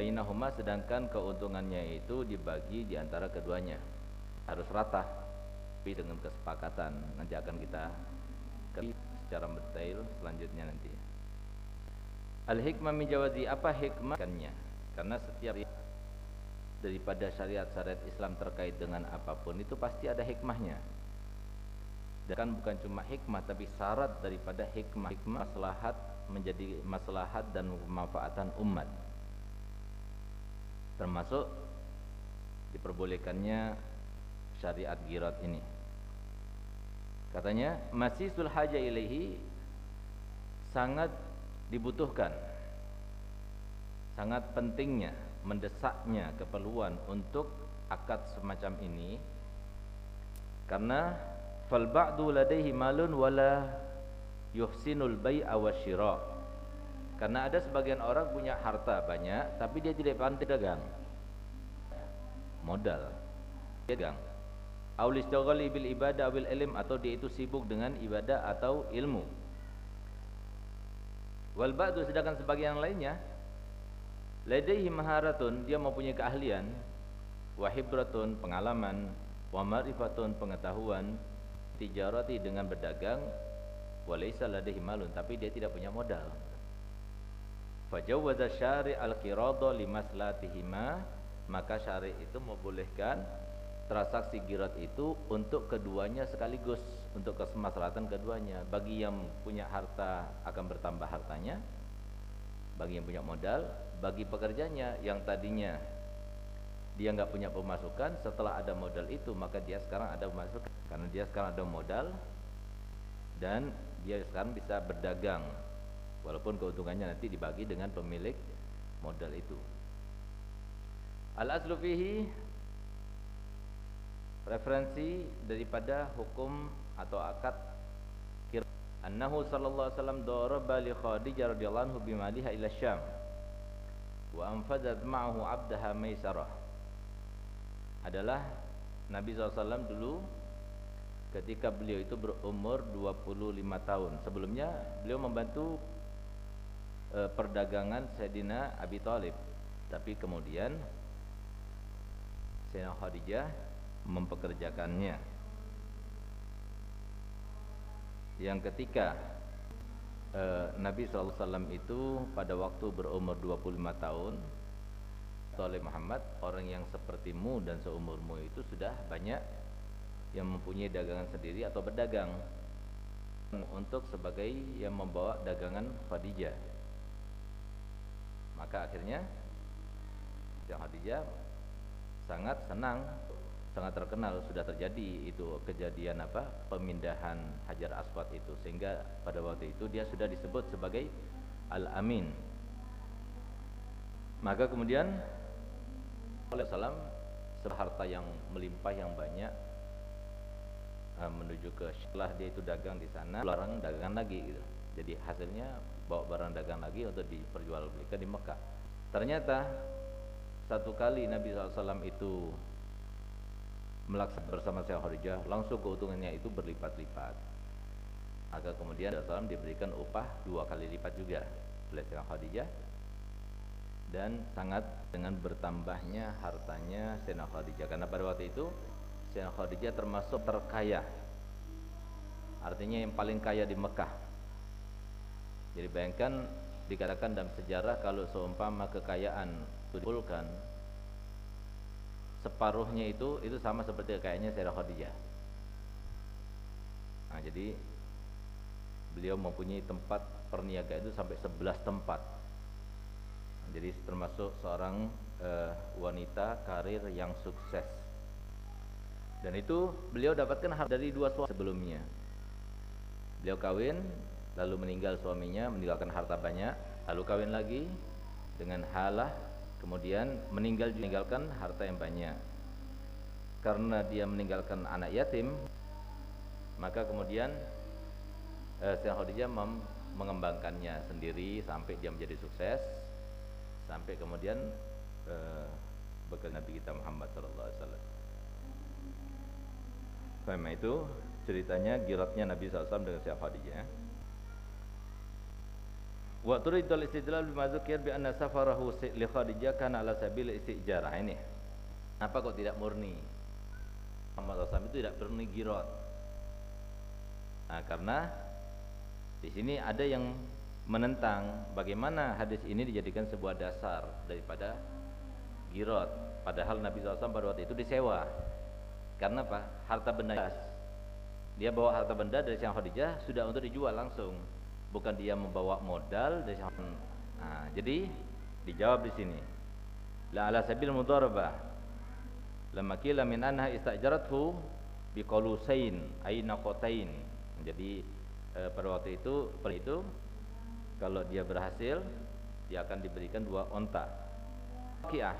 bainahuma sedangkan keuntungannya itu dibagi di antara keduanya. Harus rata tapi dengan kesepakatan. Nanti akan kita secara detail selanjutnya nanti. Al hikmah min jawazi apa hikmahnya? Karena setiap daripada syariat-syariat Islam terkait dengan apa pun itu pasti ada hikmahnya. Dan kan bukan cuma hikmah tapi syarat daripada hikmah. Hikmah maslahat menjadi maslahat dan kemanfaatan umat termasuk diperbolehkannya syariat girat ini katanya masih sulhaja ilaihi sangat dibutuhkan sangat pentingnya mendesaknya keperluan untuk akad semacam ini karena fal ba'du ladaihi malun wala yuhsinul bai'a wasyira karena ada sebagian orang punya harta banyak tapi dia tidak pandai dagang. Modal. Dagang. Aulis dagali bil ibadah bil ilm atau dia itu sibuk dengan ibadah atau ilmu. Wal ba'du sedangkan sebagian lainnya ladaihi maharatun dia mempunyai keahlian wahibratun pengalaman wa marifatun pengetahuan tijarati dengan berdagang walaysa ladaihi malun tapi dia tidak punya modal Fajawwaza syari al-qirada limaslatihima maka syari itu membolehkan transaksi girat itu untuk keduanya sekaligus untuk kesemaslahatan keduanya. Bagi yang punya harta akan bertambah hartanya bagi yang punya modal bagi pekerjanya yang tadinya dia nggak punya pemasukan setelah ada modal itu maka dia sekarang ada pemasukan. Karena dia sekarang ada modal dan dia sekarang bisa berdagang. Walaupun keuntungannya nanti dibagi dengan pemilik modal itu al aslu fihi referensi daripada hukum atau akad kira annahu sallallahu alaihi wasallam daraba li khadijah radhiyallahu anhu bimaliha ila syam wa anfadat ma'ahu abdaha maisarah. Adalah Nabi SAW dulu ketika beliau itu berumur 25 tahun. Sebelumnya beliau membantu e, perdagangan Sayyidina Abi Thalib. Tapi kemudian Sayyidina Khadijah mempekerjakannya. Yang ketika e, Nabi SAW itu pada waktu berumur 25 tahun oleh Muhammad orang yang sepertimu dan seumurmu itu sudah banyak yang mempunyai dagangan sendiri atau berdagang untuk sebagai yang membawa dagangan Khadijah. Maka akhirnya Khadijah sangat senang sangat terkenal sudah terjadi itu kejadian apa pemindahan Hajar Aswad itu. Sehingga pada waktu itu dia sudah disebut sebagai Al-Amin. Maka kemudian oleh salam seharta yang melimpah yang banyak uh, menuju ke setelah dia itu dagang di sana larang dagangan lagi gitu. Jadi hasilnya bawa barang dagang lagi untuk diperjualbelikan di Mekah. Ternyata satu kali Nabi SAW itu melaksanakan bersama Syekh Khadijah langsung keuntungannya itu berlipat-lipat. Maka kemudian Rasulullah diberikan upah dua kali lipat juga oleh Syekh Khadijah. Dan sangat dengan bertambahnya hartanya Sayyidina Khadijah. Karena pada waktu itu Sayyidina Khadijah termasuk terkaya. Artinya yang paling kaya di Mekah. Jadi bayangkan dikatakan dalam sejarah kalau seumpama kekayaan dikumpulkan separuhnya itu itu sama seperti kekayanya Sayyidah Khadijah. Nah, jadi beliau mempunyai tempat perniagaan itu sampai 11 tempat. Jadi termasuk seorang uh, wanita karir yang sukses. Dan itu beliau dapatkan harta dari dua suami sebelumnya. Beliau kawin lalu meninggal suaminya meninggalkan harta banyak lalu kawin lagi dengan halah kemudian meninggal meninggalkan harta yang banyak karena dia meninggalkan anak yatim maka kemudian eh, Sayyidina Khadijah mengembangkannya sendiri sampai dia menjadi sukses sampai kemudian eh, bekal Nabi kita Muhammad sallallahu alaihi wasallam. Karena itu ceritanya giratnya Nabi SAW dengan Sayyidina Khadijah. Wa turidul istidlal bima dzukir bi anna safarahu li Khadijah kana ala sabil istijarah ini. Apa kok tidak murni? Muhammad SAW itu tidak murni girot. Nah, karena di sini ada yang menentang bagaimana hadis ini dijadikan sebuah dasar daripada girot. Padahal Nabi SAW pada waktu itu disewa. Karena apa? Harta benda dia bawa harta benda dari Syekh Khadijah sudah untuk dijual langsung bukan dia membawa modal dari nah, jadi dijawab di sini. La ala sabil mudarabah lamma kila min anha istajarathu bi qalusain ay naqatain jadi e, pada waktu itu pada itu kalau dia berhasil dia akan diberikan dua onta. Kiah.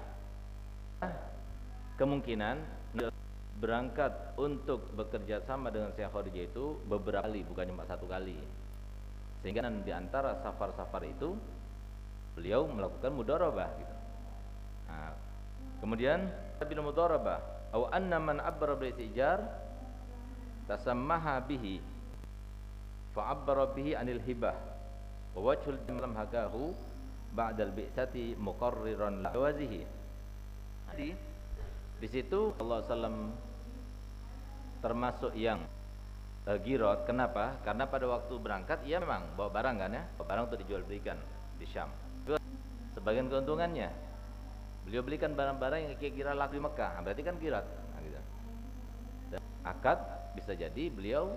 Kemungkinan berangkat untuk bekerja sama dengan Syekh Khadijah itu beberapa kali bukan cuma satu kali sehingga di antara safar-safar itu beliau melakukan mudarabah gitu. Nah, kemudian bil mudarabah au anna man abbara bil ijar tasammaha bihi fa abbara bihi anil hibah wa wajhul dalam hagahu ba'da al bi'sati muqarriran lawazihi jadi di situ Allah sallam termasuk yang uh, girot. Kenapa? Karena pada waktu berangkat ia memang bawa barang kan ya, bawa barang untuk dijual belikan di Syam. Sebagian keuntungannya. Beliau belikan barang-barang yang kira-kira laku di Mekah, nah, berarti kan girat. Nah, gitu. Dan akad bisa jadi beliau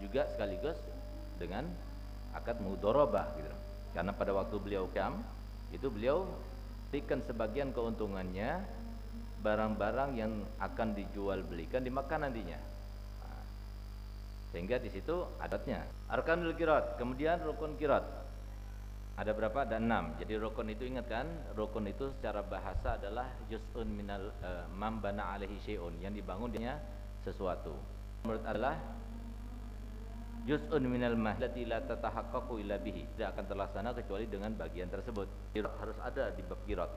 juga sekaligus dengan akad mudorobah gitu. Karena pada waktu beliau kam itu beliau berikan sebagian keuntungannya barang-barang yang akan dijual belikan di Mekah nantinya. Sehingga di situ adatnya. Arkanul kirat, kemudian rukun kirat. Ada berapa? Ada enam. Jadi rukun itu ingat kan? Rukun itu secara bahasa adalah juz'un minal uh, mambana alaihi syai'un yang dibangun dia sesuatu. Menurut adalah juz'un minal mahlati la tatahaqqaqu illa bihi. Tidak akan terlaksana kecuali dengan bagian tersebut. Kirat harus ada di bab kirat.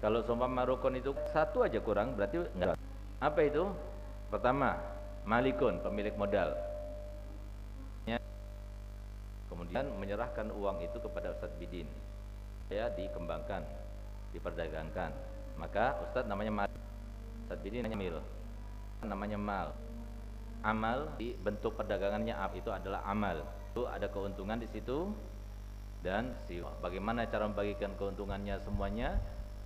Kalau seumpama rukun itu satu aja kurang berarti enggak. Apa itu? Pertama, malikun pemilik modal. Ya. kemudian menyerahkan uang itu kepada Ustadz Bidin. Ya dikembangkan diperdagangkan. Maka Ustadz namanya mal. Ustadz Bidin namanya mil namanya mal. Amal di bentuk perdagangannya itu adalah amal. Itu ada keuntungan di situ dan si bagaimana cara membagikan keuntungannya semuanya?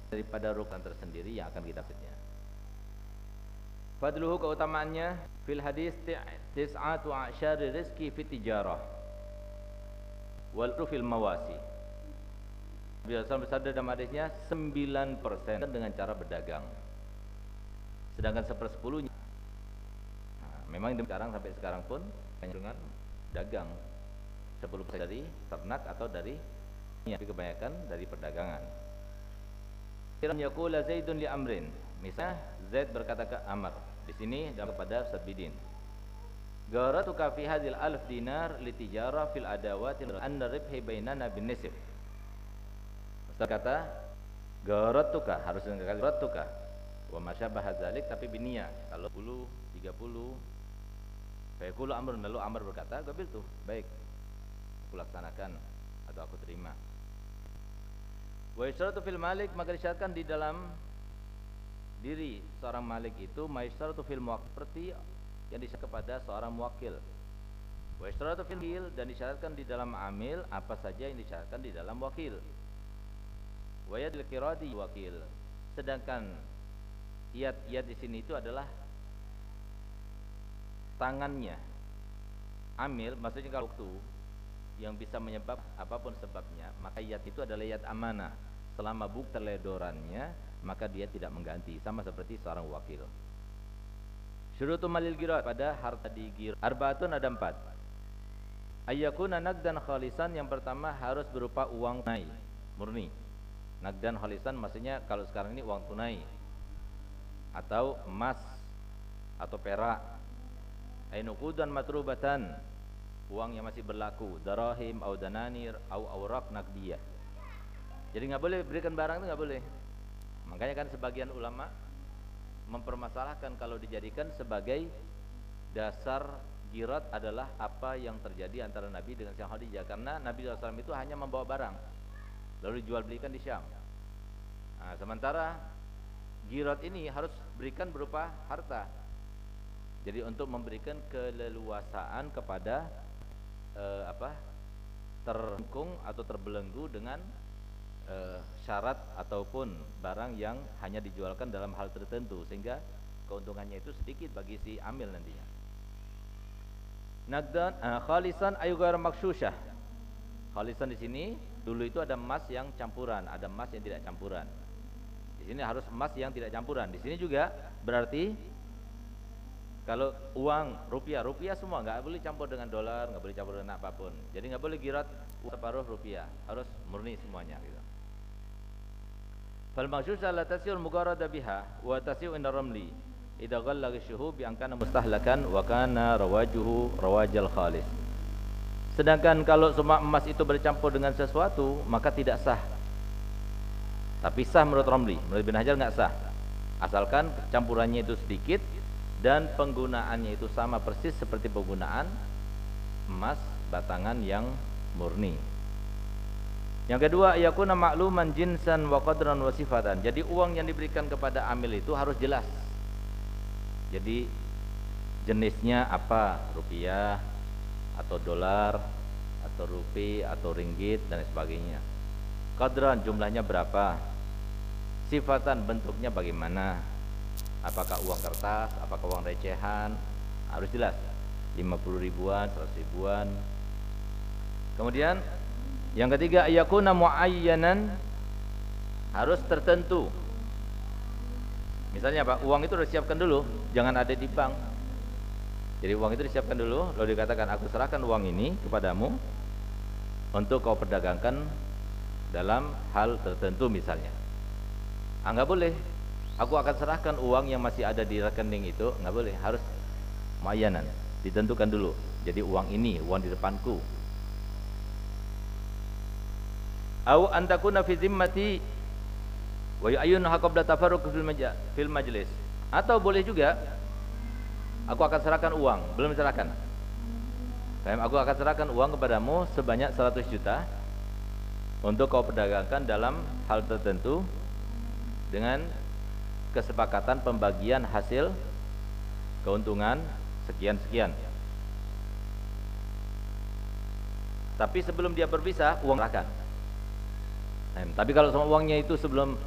Daripada rukun tersendiri yang akan kita pilih Fadluhu keutamaannya fil hadis tis'atu a'syari rizki fi tijarah wal fil mawasi. Biasa bersabda dalam hadisnya 9% dengan cara berdagang. Sedangkan sepersepuluhnya nah, memang sekarang sampai sekarang pun dengan dagang 10% dari ternak atau dari tapi kebanyakan dari perdagangan. Kiram yakula Zaidun li amrin. Misalnya Zaid berkata ke Amr, di sini dalam kepada Ustaz Bidin. Garatuka fi hadhil alf dinar li tijara fil adawati anna ribhi bainana bin nisf. Ustaz kata garatuka harus dengan kali garatuka wa masyabah dzalik tapi binia kalau 10 30 Fayaqulu Amr lalu Amr berkata, "Gabil tuh, baik. Aku laksanakan atau aku terima." Wa isyaratu fil malik maka disyaratkan di dalam diri. Seorang malik itu maistaratu fil muwakil seperti yang disyarat kepada seorang muwakil. Wa istaratu fil dan disyaratkan di dalam amil apa saja yang disyaratkan di dalam wakil wa yadil kiradi wakil sedangkan iat iat di sini itu adalah tangannya. Amil maksudnya kalau waktu yang bisa menyebab apa pun sebabnya maka iat itu adalah iat amanah. Selama buk terledorannya maka dia tidak mengganti. Sama seperti seorang wakil. Syurutu malil girat pada harta di girat. Arbaatun ada empat. Ayyakuna nagdan khalisan yang pertama harus berupa uang tunai murni. Nagdan khalisan maksudnya kalau sekarang ini uang tunai. Atau emas atau perak. Ainukudan matrubatan uang yang masih berlaku. Darahim au dananir au aurak nagdiyah jadi nggak boleh berikan barang itu nggak boleh Makanya kan sebagian ulama mempermasalahkan kalau dijadikan sebagai dasar Girat adalah apa yang terjadi antara Nabi dengan Syekh Khadijah karena Nabi SAW itu hanya membawa barang lalu dijual belikan di Syam. Nah, sementara Girat ini harus berikan berupa harta. Jadi untuk memberikan keleluasaan kepada eh, apa terkung atau terbelenggu dengan eh, syarat ataupun barang yang hanya dijualkan dalam hal tertentu sehingga keuntungannya itu sedikit bagi si amil nantinya. Nagdan uh, khalisan ayugar maksusyah. Khalisan di sini dulu itu ada emas yang campuran, ada emas yang tidak campuran. Di sini harus emas yang tidak campuran. Di sini juga berarti kalau uang rupiah, rupiah semua nggak boleh campur dengan dolar, nggak boleh campur dengan apa pun. Jadi nggak boleh girat separuh rupiah, harus murni semuanya gitu. Fal maksusyah la tasiul mugarrada biha wa tasiu inda ramli. Idza ghalla ghashuhu bi an kana mustahlakan wa kana rawajuhu rawajal khalis. Sedangkan kalau semua emas itu bercampur dengan sesuatu maka tidak sah. Tapi sah menurut Ramli. Menurut Bin Hajar nggak sah. Asalkan campurannya itu sedikit dan penggunaannya itu sama persis seperti penggunaan emas batangan yang murni yang kedua yakuna ma'luman jinsan wa qadran wa sifatan jadi uang yang diberikan kepada amil itu harus jelas jadi jenisnya apa? Rupiah atau dolar atau rupiah atau ringgit dan sebagainya. Kadran jumlahnya berapa? Sifatan bentuknya bagaimana? Apakah uang kertas, apakah uang recehan? Harus jelas. 50 ribuan, 100 ribuan. Kemudian yang ketiga ayakuna muayyanan harus tertentu Misalnya Pak, uang itu sudah disiapkan dulu, jangan ada di bank. Jadi uang itu disiapkan dulu, lalu dikatakan aku serahkan uang ini kepadamu untuk kau perdagangkan dalam hal tertentu misalnya. Ah boleh. Aku akan serahkan uang yang masih ada di rekening itu, nggak boleh, harus mayanan, ditentukan dulu. Jadi uang ini, uang di depanku. Au antakuna fi zimmati wa yu'ayyunuha qabla tafarruq fil majlis atau boleh juga aku akan serahkan uang belum serahkan aku akan serahkan uang kepadamu sebanyak 100 juta untuk kau perdagangkan dalam hal tertentu dengan kesepakatan pembagian hasil keuntungan sekian-sekian. Tapi sebelum dia berpisah uang serahkan tapi kalau semua uangnya itu sebelum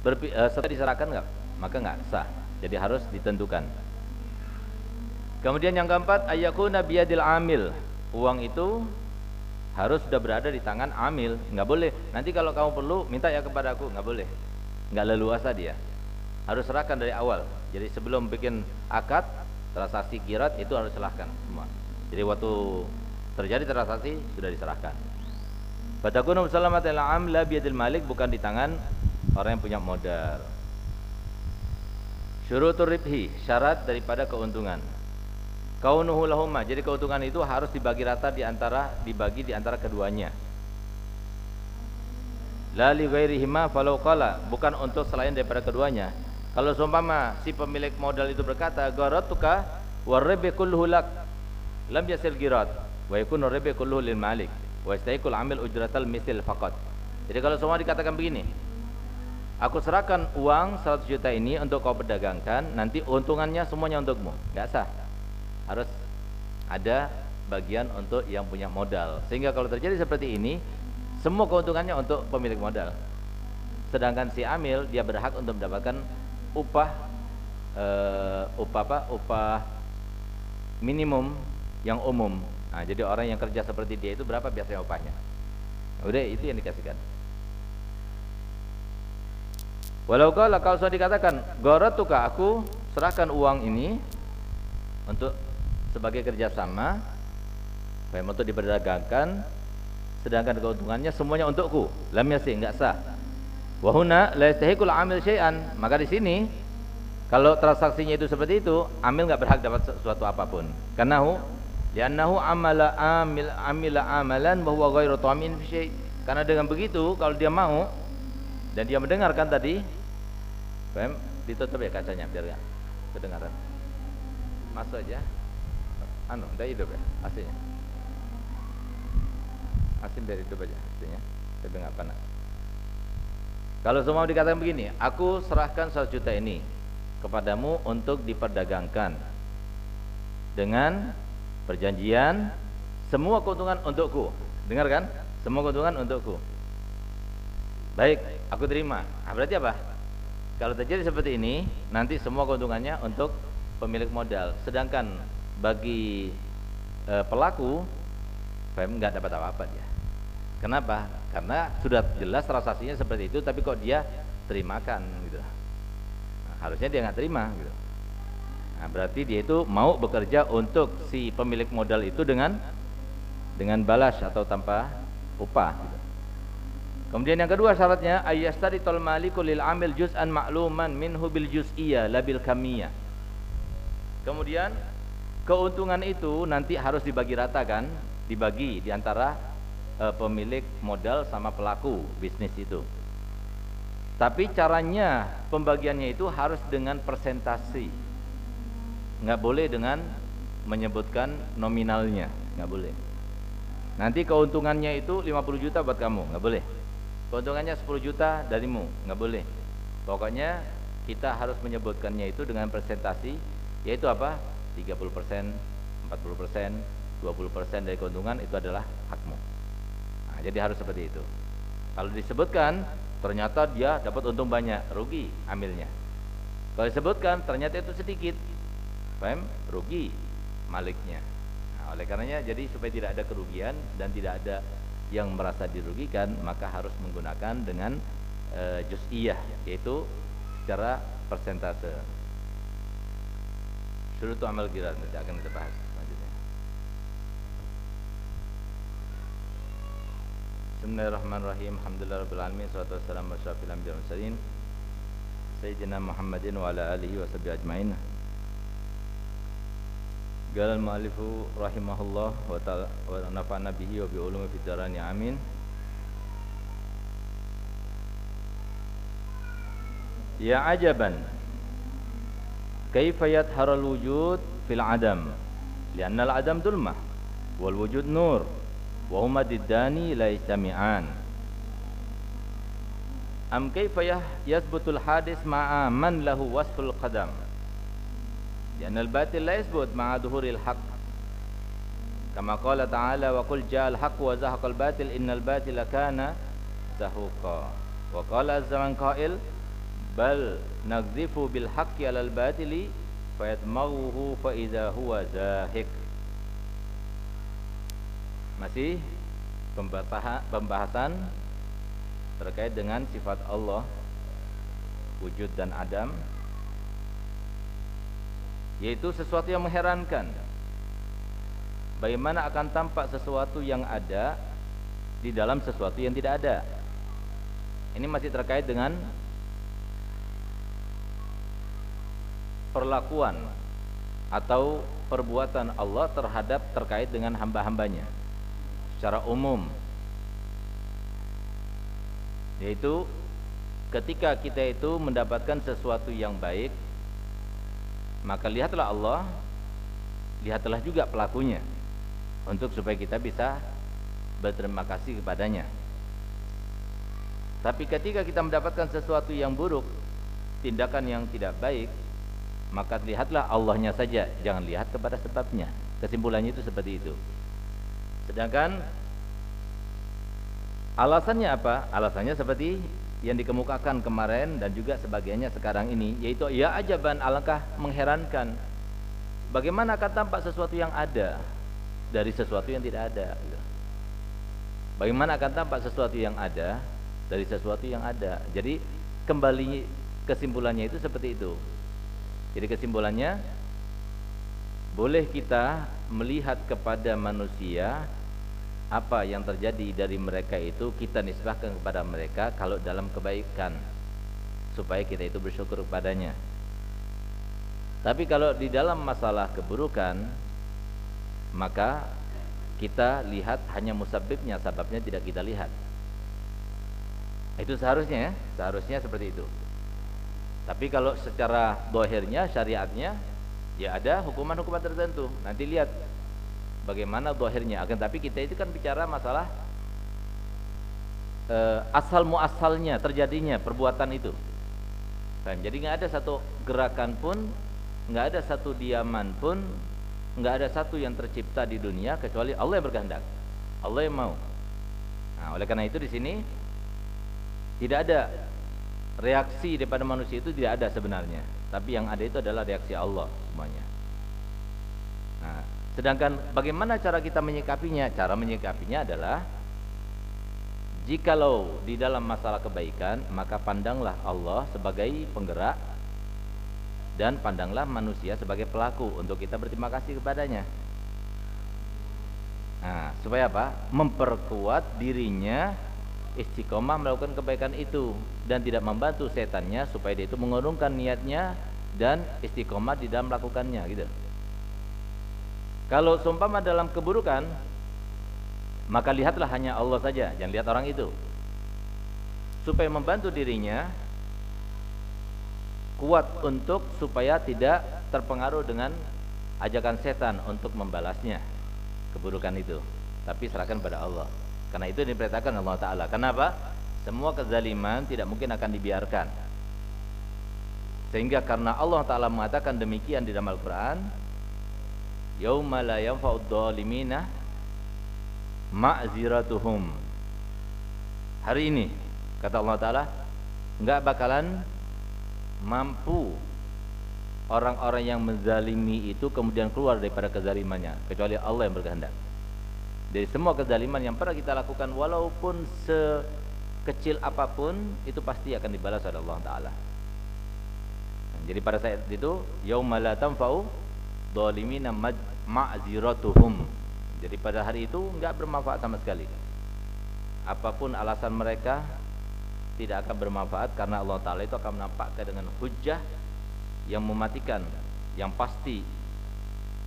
Berpi, uh, setelah diserahkan enggak? Maka enggak sah. Jadi harus ditentukan. Kemudian yang keempat, ayakuna biyadil amil. Uang itu harus sudah berada di tangan amil. Enggak boleh. Nanti kalau kamu perlu minta ya kepada aku, enggak boleh. Enggak leluasa dia. Harus serahkan dari awal. Jadi sebelum bikin akad, transaksi kirat itu harus serahkan semua. Jadi waktu terjadi transaksi sudah diserahkan. Fatakunu salamat al-am la biyadil malik bukan di tangan orang yang punya modal. Syurutur ribhi syarat daripada keuntungan. Kaunuhu lahumma jadi keuntungan itu harus dibagi rata di antara dibagi di antara keduanya. La li ghairihima falau qala bukan untuk selain daripada keduanya. Kalau seumpama si pemilik modal itu berkata garatuka warribi kulluhu lak lam yasil girat wa yakunu ribi kulluhu lil malik wa yastahiqul amil ujratal misil faqat jadi kalau semua dikatakan begini Aku serahkan uang 100 juta ini untuk kau perdagangkan, nanti untungannya semuanya untukmu. Enggak sah. Harus ada bagian untuk yang punya modal. Sehingga kalau terjadi seperti ini, semua keuntungannya untuk pemilik modal. Sedangkan si amil dia berhak untuk mendapatkan upah uh, upah apa? Upah minimum yang umum. Nah, jadi orang yang kerja seperti dia itu berapa biasanya upahnya? Udah itu yang dikasihkan. Walau kala kalau sudah dikatakan goratuka aku serahkan uang ini untuk sebagai kerjasama memang untuk diperdagangkan sedangkan keuntungannya semuanya untukku lam yasi enggak sah wahuna la yastahiqul amil syai'an maka di sini kalau transaksinya itu seperti itu amil enggak berhak dapat sesuatu apa pun karena li'annahu amala amil amila amalan bahwa ghairu tamin fi karena dengan begitu kalau dia mau dan dia mendengarkan tadi Paham? Ditutup ya kacanya biar ya kedengaran. Masuk aja. anu, tidak hidup ya aslinya. Asin dari hidup aja aslinya, tapi nggak panas. Kalau semua dikatakan begini, aku serahkan 100 juta ini kepadamu untuk diperdagangkan dengan perjanjian semua keuntungan untukku. Dengar kan? Semua keuntungan untukku. Baik, aku terima. Nah, berarti apa? Kalau terjadi seperti ini, nanti semua keuntungannya untuk pemilik modal. Sedangkan bagi e, pelaku, PM nggak dapat apa-apa dia. Kenapa? Karena sudah jelas transaksinya seperti itu, tapi kok dia terimakan gitu. Nah, harusnya dia nggak terima gitu. Nah, berarti dia itu mau bekerja untuk si pemilik modal itu dengan dengan balas atau tanpa upah. Gitu. Kemudian yang kedua syaratnya tol maliku lil amil juz'an ma'luman minhu bil juz'iyah labil kamiyah. Kemudian keuntungan itu nanti harus dibagi rata kan, dibagi di antara e, pemilik modal sama pelaku bisnis itu. Tapi caranya pembagiannya itu harus dengan persentasi. Nggak boleh dengan menyebutkan nominalnya, nggak boleh. Nanti keuntungannya itu 50 juta buat kamu, nggak boleh. Keuntungannya 10 juta darimu. Nggak boleh. Pokoknya kita harus menyebutkannya itu dengan presentasi yaitu apa? 30 persen 40 persen 20 persen dari keuntungan itu adalah hakmu. Nah, jadi harus seperti itu. Kalau disebutkan ternyata dia dapat untung banyak. Rugi ambilnya. Kalau disebutkan ternyata itu sedikit paham rugi maliknya. Nah, oleh karenanya jadi supaya tidak ada kerugian dan tidak ada yang merasa dirugikan maka harus menggunakan dengan e, juz'iyah yaitu secara persentase. Syurutu amal girat nanti akan kita bahas selanjutnya. Bismillahirrahmanirrahim. Alhamdulillah Rabbil Alamin. Salatu wassalamu ala Sayyidina Muhammadin wa ala alihi wa sahbihi ajmain Qala al-mu'allifu rahimahullah wa ta'ala wa nafa'na bihi wa bi ulumi fid dharani amin. Ya ajaban. Kaifa yathharu al-wujud fil 'adam? Lianna al-'adam dhulmah wal wujud nur wa huma diddani la yajtami'an. Am kaifa yathbutul hadis ma'a man lahu wasful qadam? Lianal batil la yasbut ma'a dhuhuril haqq. Kama qala ta'ala wa qul ja'al haqqu wa zahaqal batil innal batila kana zahuqa. Wa qala azza man qa'il bal nagzifu bil haqqi 'alal. Masih pembahasan terkait dengan sifat Allah wujud dan adam yaitu sesuatu yang mengherankan. Bagaimana akan tampak sesuatu yang ada di dalam sesuatu yang tidak ada? Ini masih terkait dengan perlakuan atau perbuatan Allah terhadap terkait dengan hamba-hambanya secara umum. Yaitu ketika kita itu mendapatkan sesuatu yang baik maka lihatlah Allah lihatlah juga pelakunya untuk supaya kita bisa berterima kasih kepadanya. Tapi ketika kita mendapatkan sesuatu yang buruk tindakan yang tidak baik maka lihatlah Allahnya saja jangan lihat kepada sebabnya. Kesimpulannya itu seperti itu. Sedangkan alasannya apa? Alasannya seperti yang dikemukakan kemarin dan juga sebagiannya sekarang ini yaitu ya ajaban alangkah mengherankan. Bagaimana akan tampak sesuatu yang ada dari sesuatu yang tidak ada gitu. bagaimana akan tampak sesuatu yang ada dari sesuatu yang ada. Jadi kembali kesimpulannya itu seperti itu. Jadi kesimpulannya boleh kita melihat kepada manusia apa yang terjadi dari mereka itu kita nisbahkan kepada mereka kalau dalam kebaikan supaya kita itu bersyukur kepadanya. Tapi kalau di dalam masalah keburukan maka kita lihat hanya musabibnya sababnya tidak kita lihat. Itu seharusnya ya seharusnya seperti itu. Tapi kalau secara dohirnya syariatnya ya ada hukuman-hukuman tertentu. Nanti lihat bagaimana dohirnya akan tapi kita itu kan bicara masalah uh, asal muasalnya terjadinya perbuatan itu. Jadi nggak ada satu gerakan pun nggak ada satu diaman pun nggak ada satu yang tercipta di dunia kecuali Allah yang berkehendak. Allah yang mau. Nah, oleh karena itu di sini tidak ada reaksi daripada manusia itu tidak ada sebenarnya. Tapi yang ada itu adalah reaksi Allah semuanya. Nah, sedangkan bagaimana cara kita menyikapinya? Cara menyikapinya adalah jikalau di dalam masalah kebaikan maka pandanglah Allah sebagai penggerak dan pandanglah manusia sebagai pelaku untuk kita berterima kasih kepadanya. Nah supaya apa? Memperkuat dirinya istiqomah melakukan kebaikan itu dan tidak membantu setannya supaya dia itu mengurungkan niatnya dan istiqomah di dalam melakukannya gitu. Kalau seumpama dalam keburukan maka lihatlah hanya Allah saja, jangan lihat orang itu. Supaya membantu dirinya kuat untuk supaya tidak terpengaruh dengan ajakan setan untuk membalasnya keburukan itu. Tapi serahkan pada Allah. Karena itu diperintahkan Allah Ta'ala. Kenapa? Semua kezaliman tidak mungkin akan dibiarkan. Sehingga karena Allah Ta'ala mengatakan demikian di dalam Al-Quran, Yawma la yanfa'ud dhalimina ma'ziratuhum. Hari ini, kata Allah Ta'ala, enggak bakalan mampu orang-orang yang menzalimi itu kemudian keluar daripada kezalimannya kecuali Allah yang berkehendak dari semua kezaliman yang pernah kita lakukan walaupun sekecil apa pun itu pasti akan dibalas oleh Allah taala. Jadi pada saat itu yauma la tanfa'u dhalimina ma'ziratuhum. Jadi pada hari itu enggak bermanfaat sama sekali. Apa pun alasan mereka tidak akan bermanfaat karena Allah taala itu akan menampakkan dengan hujah yang mematikan yang pasti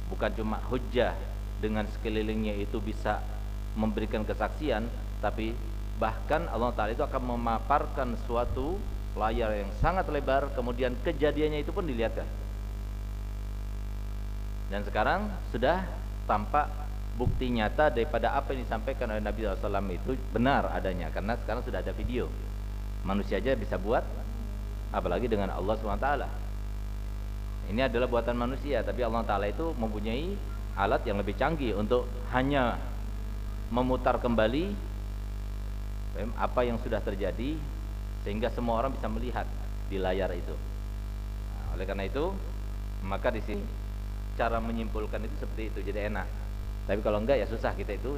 bukan cuma hujah dengan sekelilingnya itu bisa memberikan kesaksian tapi bahkan Allah Ta'ala itu akan memaparkan suatu layar yang sangat lebar kemudian kejadiannya itu pun dilihatkan dan sekarang sudah tampak bukti nyata daripada apa yang disampaikan oleh Nabi SAW itu benar adanya. Karena sekarang sudah ada video. Manusia aja bisa buat apalagi dengan Allah SWT ini adalah buatan manusia tapi Allah Ta'ala itu mempunyai alat yang lebih canggih untuk hanya memutar kembali apa yang sudah terjadi sehingga semua orang bisa melihat di layar itu. Nah, oleh karena itu, maka di sini cara menyimpulkan itu seperti itu jadi enak. Tapi kalau enggak ya susah kita itu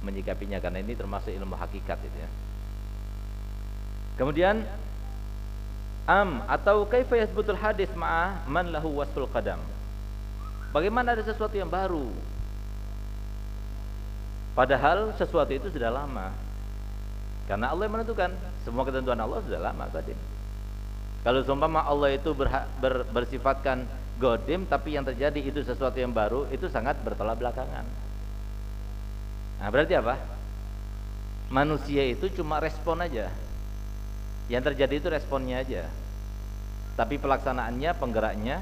menyikapinya karena ini termasuk ilmu hakikat itu ya. Kemudian am atau kaifa yasbutul hadis ma'a man lahu wasful qadam. Bagaimana ada sesuatu yang baru? Padahal sesuatu itu sudah lama. Karena Allah yang menentukan semua ketentuan Allah sudah lama tadi. Kalau seumpama Allah itu ber, bersifatkan godim tapi yang terjadi itu sesuatu yang baru itu sangat bertolak belakangan. Nah, berarti apa? Manusia itu cuma respon aja. Yang terjadi itu responnya aja. Tapi pelaksanaannya, penggeraknya,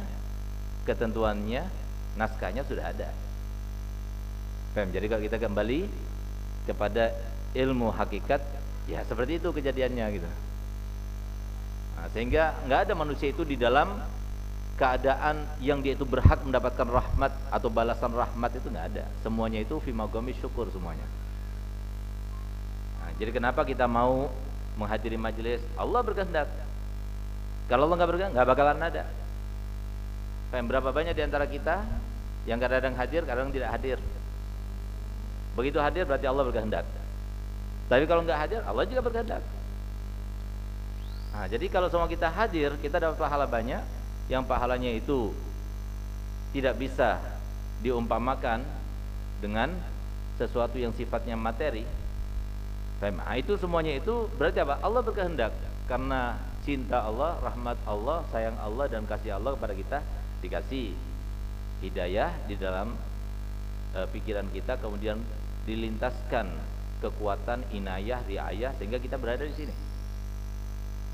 ketentuannya naskahnya sudah ada jadi kalau kita kembali kepada ilmu hakikat ya seperti itu kejadiannya gitu nah, sehingga nggak ada manusia itu di dalam keadaan yang dia itu berhak mendapatkan rahmat atau balasan rahmat itu nggak ada semuanya itu fimagami syukur semuanya nah, jadi kenapa kita mau menghadiri majelis Allah berkehendak kalau Allah nggak berkehendak nggak bakalan ada berapa banyak di antara kita yang kadang-kadang hadir, kadang tidak hadir. Begitu hadir berarti Allah berkehendak. Tapi kalau nggak hadir, Allah juga berkehendak. Nah, jadi kalau semua kita hadir, kita dapat pahala banyak. Yang pahalanya itu tidak bisa diumpamakan dengan sesuatu yang sifatnya materi. Nah, itu semuanya itu berarti apa? Allah berkehendak karena cinta Allah, rahmat Allah, sayang Allah dan kasih Allah kepada kita dikasih hidayah di dalam e, pikiran kita kemudian dilintaskan kekuatan inayah riayah sehingga kita berada di sini.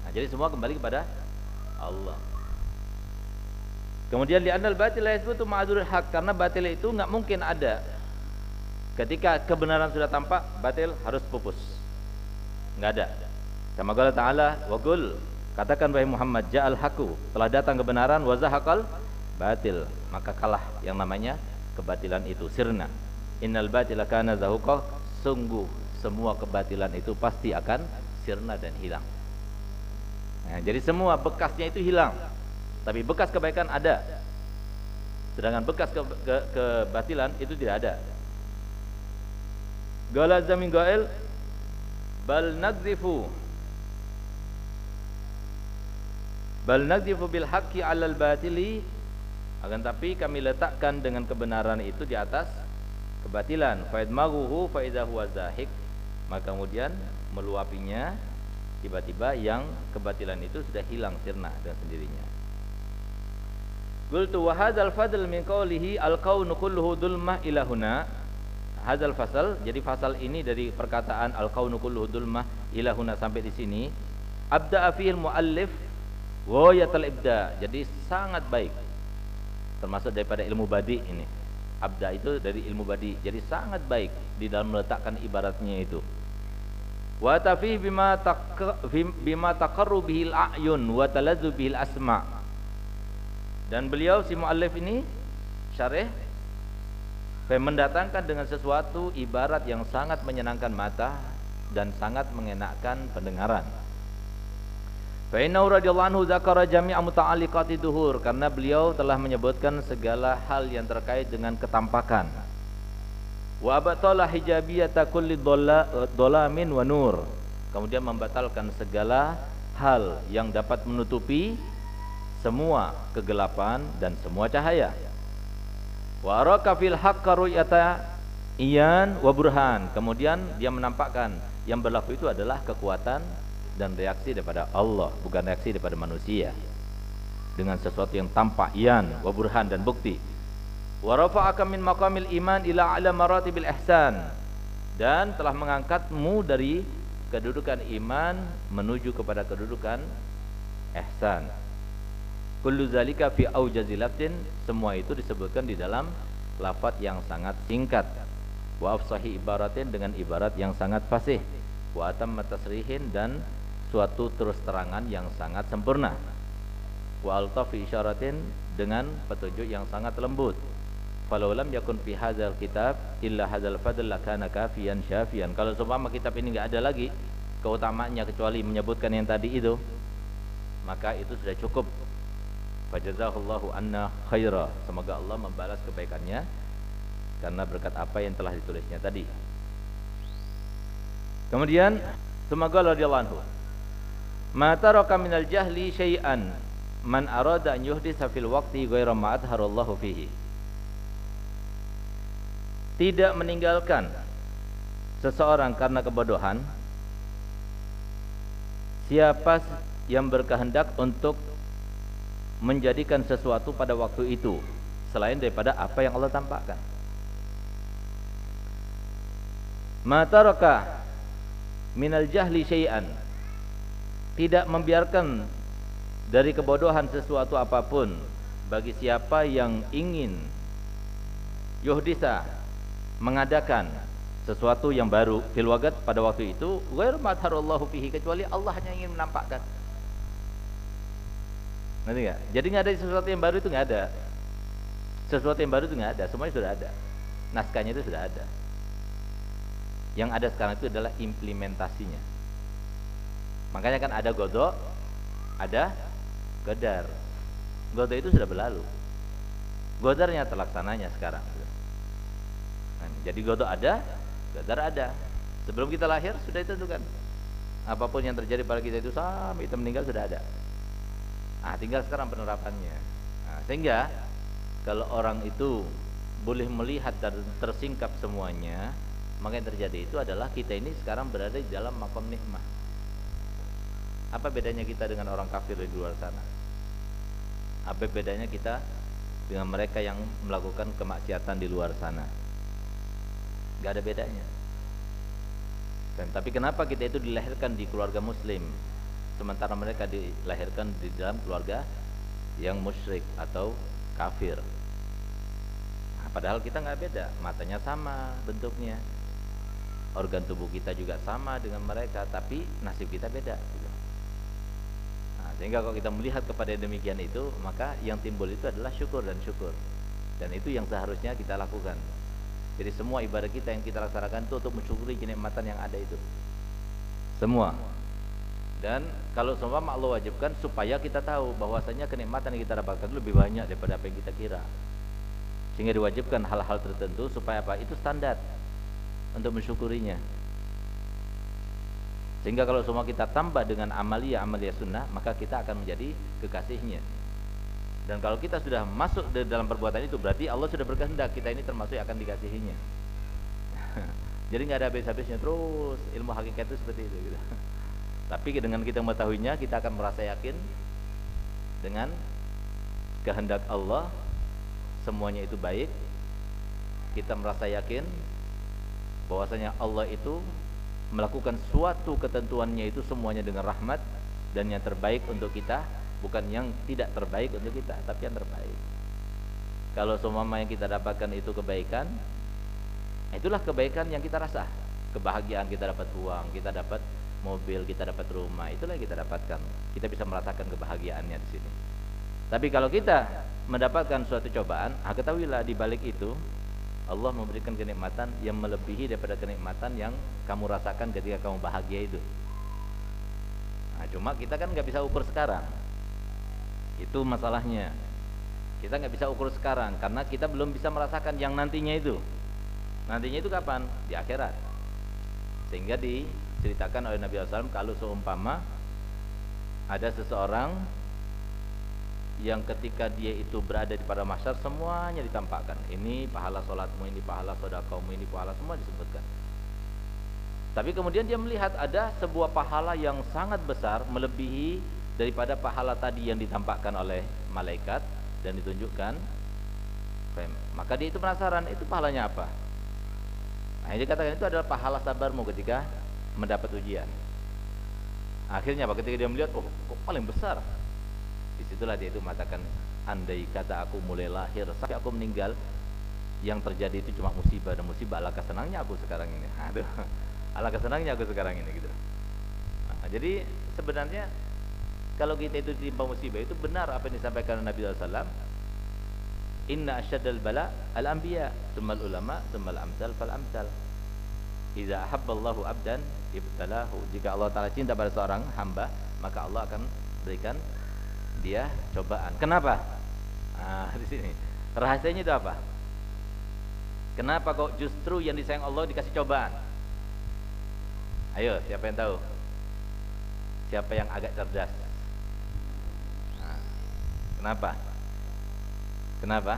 Nah, jadi semua kembali kepada Allah. Kemudian di anal batil itu ma'dzurul hak karena batil itu nggak mungkin ada. Ketika kebenaran sudah tampak batil harus pupus. Nggak ada. Kama qala ta'ala wa qul katakan wahai Muhammad ja'al haku telah datang kebenaran wa zahaqal batil. Maka kalah yang namanya kebatilan itu sirna. Innal batila kana zahuqa sungguh semua kebatilan itu pasti akan sirna dan hilang. Nah, jadi semua bekasnya itu hilang tapi bekas kebaikan ada. Sedangkan bekas ke, ke, kebatilan itu tidak ada. Gala zamin gael bal nadzifu. Bal nadzifu bil haqqi 'alal batili. Akan tapi kami letakkan dengan kebenaran itu di atas kebatilan. Faid maghuhu fa idza huwa zahik. Maka kemudian meluapinya tiba-tiba yang kebatilan itu sudah hilang sirna dengan sendirinya Qultu wa hadzal fadl min qawlihi al-kaunu kulluhu dhulmah ila huna. Hadzal fasal, jadi fasal ini dari perkataan al-kaunu kulluhu dhulmah ila huna sampai di sini. Abda fihi muallif wa yatal ibda. Jadi sangat baik. Termasuk daripada ilmu badi ini. Abda itu dari ilmu badi. Jadi sangat baik di dalam meletakkan ibaratnya itu. Wa tafi bima tak bima taqarru bihil a'yun wa talazzu bihil asma' Dan beliau si muallif ini syarih mendatangkan dengan sesuatu ibarat yang sangat menyenangkan mata dan sangat mengenakkan pendengaran. Fa innahu radhiyallahu anhu dzakara jami'a muta'alliqati duhur karena beliau telah menyebutkan segala hal yang terkait dengan ketampakan. Wa abatala hijabiyata kulli dhalamin wa nur. Kemudian membatalkan segala hal yang dapat menutupi semua kegelapan dan semua cahaya. Wa araka fil haqqi ru'yata iyan wa burhan. Kemudian dia menampakkan yang berlaku itu adalah kekuatan dan reaksi daripada Allah, bukan reaksi daripada manusia. Dengan sesuatu yang tampak iyan wa burhan dan bukti. Wa rafa'aka min maqamil iman ila a'la maratibil ihsan. Dan telah mengangkatmu dari kedudukan iman menuju kepada kedudukan ihsan kullu zalika fi aujazi semua itu disebutkan di dalam lafaz yang sangat singkat. Wa afsahi ibaratin dengan ibarat yang sangat fasih. Wa atam tasrihin dan suatu terus terangan yang sangat sempurna. Wa altafi isyaratin dengan petunjuk yang sangat lembut. Falau lam yakun fi hadzal kitab illa hadzal fadl lakana kafiyan syafian kalau seumpama kitab ini enggak ada lagi keutamaannya kecuali menyebutkan yang tadi itu maka itu sudah cukup Fajazahullahu anna khaira. Semoga Allah membalas kebaikannya karena berkat apa yang telah ditulisnya tadi. Kemudian semoga radhiyallahu anhu. Ma taraka minal jahli syai'an man arada an yuhditsa fil waqti ghaira ma adharallahu fihi. Tidak meninggalkan seseorang karena kebodohan siapa yang berkehendak untuk menjadikan sesuatu pada waktu itu selain daripada apa yang Allah tampakkan. Mataraka minal jahli syai'an tidak membiarkan dari kebodohan sesuatu apa pun bagi siapa yang ingin yuhdisa mengadakan sesuatu yang baru fil pada waktu itu ghair matharallahu fihi kecuali Allah hanya ingin menampakkan Nanti nggak? Jadi nggak ada sesuatu yang baru itu nggak ada. Sesuatu yang baru itu nggak ada, semuanya sudah ada. Naskahnya itu sudah ada. Yang ada sekarang itu adalah implementasinya. Makanya kan ada godok, ada godar. Godok itu sudah berlalu. Godarnya terlaksananya sekarang. Nah, jadi godok ada, godar ada. Sebelum kita lahir sudah ditentukan. Apa pun yang terjadi pada kita itu sampai kita meninggal sudah ada. Nah, tinggal sekarang penerapannya. Nah, sehingga kalau orang itu boleh melihat dan tersingkap semuanya, maka yang terjadi itu adalah kita ini sekarang berada di dalam makom nikmah. Apa bedanya kita dengan orang kafir di luar sana? Apa bedanya kita dengan mereka yang melakukan kemaksiatan di luar sana? Gak ada bedanya. Dan tapi kenapa kita itu dilahirkan di keluarga muslim? Sementara mereka dilahirkan di dalam keluarga yang musyrik atau kafir. Nah, padahal kita nggak beda matanya sama bentuknya. Organ tubuh kita juga sama dengan mereka tapi nasib kita beda gitu. nah, sehingga kalau kita melihat kepada demikian itu maka yang timbul itu adalah syukur dan syukur. Dan itu yang seharusnya kita lakukan. Jadi semua ibadah kita yang kita laksanakan itu untuk mensyukuri kenikmatan yang ada itu. Semua dan kalau semua Allah wajibkan supaya kita tahu bahwasanya kenikmatan yang kita dapatkan lebih banyak daripada apa yang kita kira. Sehingga diwajibkan hal-hal tertentu supaya apa? Itu standar untuk mensyukurinya. Sehingga kalau semua kita tambah dengan amalia-amalia sunnah, maka kita akan menjadi kekasihnya. Dan kalau kita sudah masuk dalam perbuatan itu, berarti Allah sudah berkehendak kita ini termasuk yang akan dikasihinya. Jadi nggak ada habis-habisnya terus ilmu hakikat itu seperti itu. Gitu. Tapi dengan kita mengetahuinya, kita akan merasa yakin dengan kehendak Allah semuanya itu baik. Kita merasa yakin bahwasanya Allah itu melakukan suatu ketentuannya itu semuanya dengan rahmat dan yang terbaik untuk kita bukan yang tidak terbaik untuk kita tapi yang terbaik kalau semua yang kita dapatkan itu kebaikan itulah kebaikan yang kita rasa kebahagiaan kita dapat uang kita dapat mobil, kita dapat rumah, itulah yang kita dapatkan. Kita bisa merasakan kebahagiaannya di sini. Tapi kalau kita mendapatkan suatu cobaan, ah, ketahuilah di balik itu Allah memberikan kenikmatan yang melebihi daripada kenikmatan yang kamu rasakan ketika kamu bahagia itu. Nah, cuma kita kan nggak bisa ukur sekarang. Itu masalahnya. Kita nggak bisa ukur sekarang karena kita belum bisa merasakan yang nantinya itu. Nantinya itu kapan? Di akhirat. Sehingga di diceritakan oleh Nabi SAW kalau seumpama ada seseorang yang ketika dia itu berada di pada masyar semuanya ditampakkan. Ini pahala sholatmu ini pahala sodakaumu ini pahala semua disebutkan. Tapi kemudian dia melihat ada sebuah pahala yang sangat besar melebihi daripada pahala tadi yang ditampakkan oleh malaikat dan ditunjukkan maka dia itu penasaran itu pahalanya apa? Nah ini dikatakan itu adalah pahala sabarmu ketika mendapat ujian. Akhirnya apa? Ketika dia melihat, oh kok paling besar. Di situlah dia itu mengatakan, andai kata aku mulai lahir sampai aku meninggal, yang terjadi itu cuma musibah dan musibah. Alangkah senangnya aku sekarang ini. Aduh, alangkah senangnya aku sekarang ini gitu. Nah, jadi sebenarnya kalau kita itu ditimpa musibah itu benar apa yang disampaikan Nabi SAW Inna asyadal bala al-anbiya Tumal ulama, tumal amsal fal amsal Iza ahabballahu abdan ibtalahu. Jika Allah Taala cinta pada seorang hamba, maka Allah akan berikan dia cobaan. Kenapa? Ah, di sini. Rahasianya itu apa? Kenapa kok justru yang disayang Allah dikasih cobaan? Ayo, siapa yang tahu? Siapa yang agak cerdas? Nah, kenapa? Kenapa?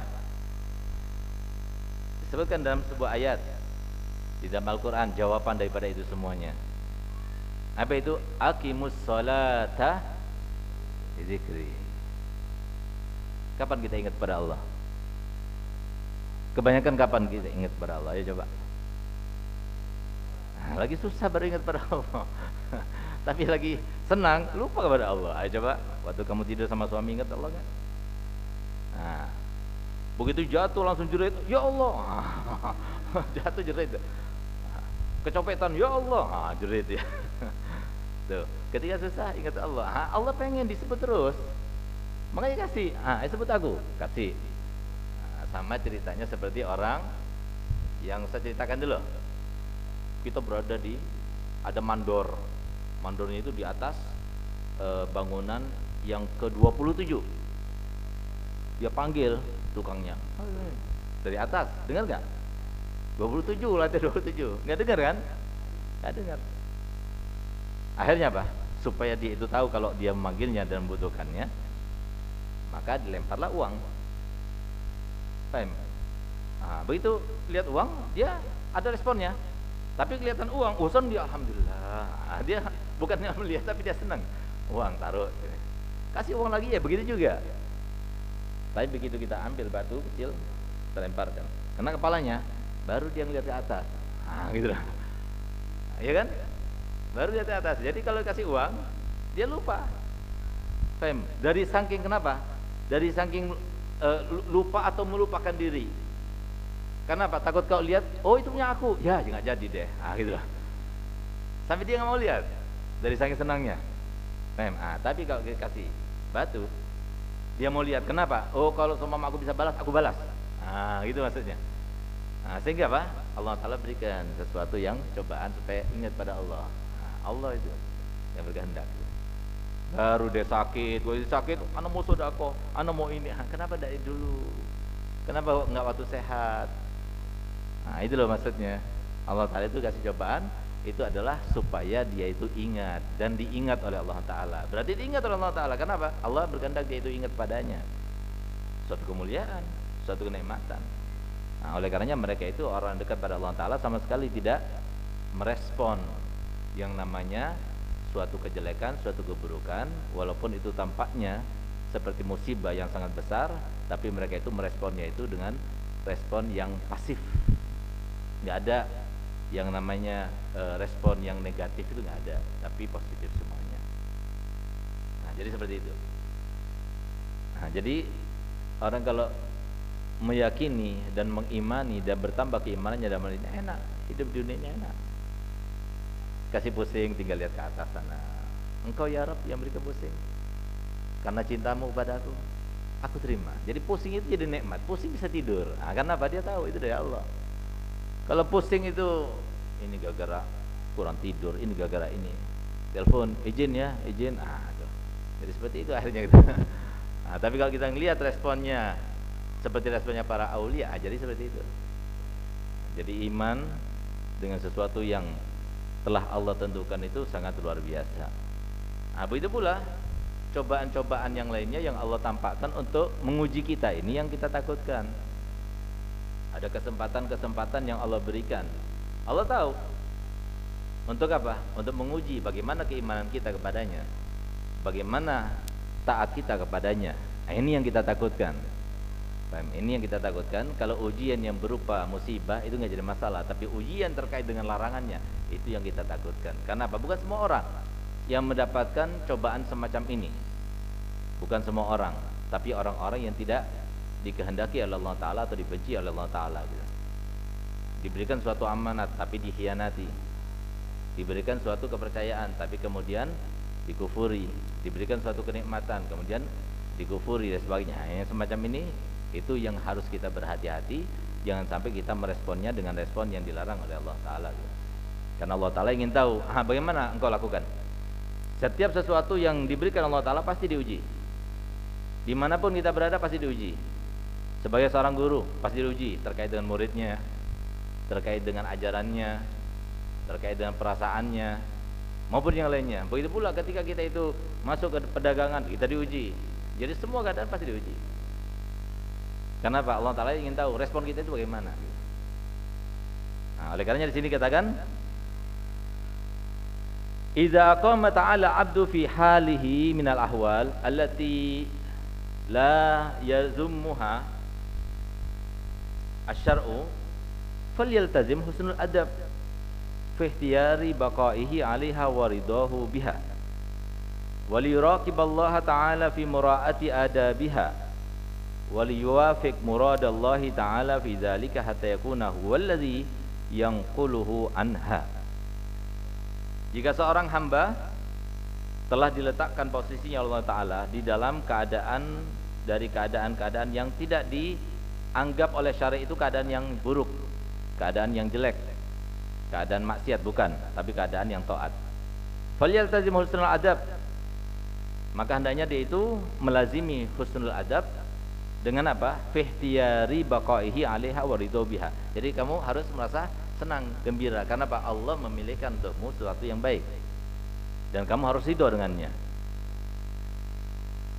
Disebutkan dalam sebuah ayat di dalam Al-Quran jawaban daripada itu semuanya apa itu? Akimus salata zikri kapan kita ingat pada Allah? Kebanyakan kapan kita ingat pada Allah? Ya coba. Nah, lagi susah beringat pada Allah. Tapi lagi senang lupa kepada Allah. Ayo coba waktu kamu tidur sama suami ingat Allah kan nah begitu jatuh langsung jerit ya Allah. Jatuh jerit. Kecopetan ya Allah. Ah jerit ya tuh ketika susah ingat Allah. Ah, Allah pengen disebut terus. Makanya kasih. Ah sebut aku. Kasih. Ah, sama ceritanya seperti orang yang saya ceritakan dulu. Kita berada di ada mandor. Mandornya itu di atas e, bangunan yang ke-27 dia panggil tukangnya. Dari atas. Dengar nggak? 27 lantai 27 nggak dengar kan? Nggak dengar akhirnya apa? Supaya dia itu tahu kalau dia memanggilnya dan membutuhkannya maka dilemparlah uang. Paham? Nah, begitu lihat uang dia ada responnya. Tapi kelihatan uang uson dia alhamdulillah. Nah, dia bukannya melihat tapi dia senang. Uang taruh kasih uang lagi ya begitu juga. Tapi begitu kita ambil batu kecil kita lemparkan. Karena kepalanya baru dia ngeliat ke atas. Nah, gitu lah. Ya kan baru lihat ke atas jadi kalau kasih uang dia lupa Fem, dari saking kenapa dari saking uh, lupa atau melupakan diri Karena apa? Takut kau lihat, oh itu punya aku. Ya, nggak jadi deh. Ah gitu lah. Sampai dia nggak mau lihat dari saking senangnya. Mem, ah, tapi kalau kasih batu, dia mau lihat. Kenapa? Oh kalau sama aku bisa balas, aku balas. Ah gitu maksudnya. Nah, sehingga apa? Allah Taala berikan sesuatu yang cobaan supaya ingat pada Allah. Allah itu yang berkehendak. Baru dia sakit, gue sakit, anak mau sodako, anak mau ini. Kenapa dari dulu? Kenapa nggak waktu sehat? Nah itu loh maksudnya Allah Ta'ala itu kasih cobaan itu adalah supaya dia itu ingat dan diingat oleh Allah Ta'ala berarti diingat oleh Allah Ta'ala kenapa? Allah berkehendak dia itu ingat padanya suatu kemuliaan suatu kenikmatan nah oleh karenanya mereka itu orang dekat pada Allah Ta'ala sama sekali tidak merespon yang namanya suatu kejelekan, suatu keburukan walaupun itu tampaknya seperti musibah yang sangat besar tapi mereka itu meresponnya itu dengan respon yang pasif. Nggak ada yang namanya e, respon yang negatif itu nggak ada tapi positif semuanya. Nah jadi seperti itu. Nah jadi orang kalau meyakini dan mengimani dan bertambah keimanannya dalam ini enak. Hidup dunianya enak kasih pusing tinggal lihat ke atas sana engkau ya Rab yang berikan pusing karena cintamu padaku aku terima jadi pusing itu jadi nikmat pusing bisa tidur nah, karena apa dia tahu itu dari Allah kalau pusing itu ini gara-gara kurang tidur, ini gara-gara ini. Telepon, izin ya, izin. Ah, aduh. Jadi seperti itu akhirnya gitu. Nah, tapi kalau kita ngelihat responnya seperti responnya para aulia, ah, jadi seperti itu. Jadi iman dengan sesuatu yang telah Allah tentukan itu sangat luar biasa. Nah, begitu pula cobaan-cobaan yang lainnya yang Allah tampakkan untuk menguji kita. Ini yang kita takutkan. Ada kesempatan-kesempatan yang Allah berikan. Allah tahu untuk apa? Untuk menguji bagaimana keimanan kita kepadanya. Bagaimana taat kita kepadanya. Nah, ini yang kita takutkan ini yang kita takutkan kalau ujian yang berupa musibah itu nggak jadi masalah tapi ujian terkait dengan larangannya itu yang kita takutkan. Karena apa? bukan semua orang yang mendapatkan cobaan semacam ini. Bukan semua orang tapi orang-orang yang tidak dikehendaki oleh Allah Ta'ala atau dibenci oleh Allah Ta'ala gitu. diberikan suatu amanat tapi dikhianati. Diberikan suatu kepercayaan tapi kemudian dikufuri. Diberikan suatu kenikmatan kemudian dikufuri dan sebagainya. Yang semacam ini itu yang harus kita berhati-hati jangan sampai kita meresponnya dengan respon yang dilarang oleh Allah Ta'ala gitu. karena Allah Ta'ala ingin tahu ah, bagaimana engkau lakukan setiap sesuatu yang diberikan Allah Ta'ala pasti diuji di mana pun kita berada pasti diuji sebagai seorang guru pasti diuji terkait dengan muridnya, terkait dengan ajarannya, terkait dengan perasaannya, maupun yang lainnya. Begitu pula ketika kita itu masuk ke perdagangan, kita diuji. Jadi semua keadaan pasti diuji. Kenapa? Allah Taala ingin tahu respon kita itu bagaimana. Nah, oleh karenanya di sini katakan Idza qama ta'ala 'abdu fi halihi minal ahwal allati la yazummuha asyar'u falyaltazim husnul adab fi ikhtiyari baqaihi 'alaiha wa ridahu biha wa liyuraqib Allah ta'ala fi mura'ati adabiha yanquluhu anha jika seorang hamba telah diletakkan posisinya Allah Ta'ala di dalam keadaan dari keadaan-keadaan yang tidak di anggap oleh syariat itu keadaan yang buruk, keadaan yang jelek, keadaan maksiat bukan, tapi keadaan yang taat. Falyaltazim husnul adab. Maka hendaknya dia itu melazimi husnul adab dengan apa? Fihtiyari baqaihi 'alaiha wa biha. Jadi kamu harus merasa senang, gembira karena apa? Allah memilihkan untukmu sesuatu yang baik. Dan kamu harus ridho dengannya.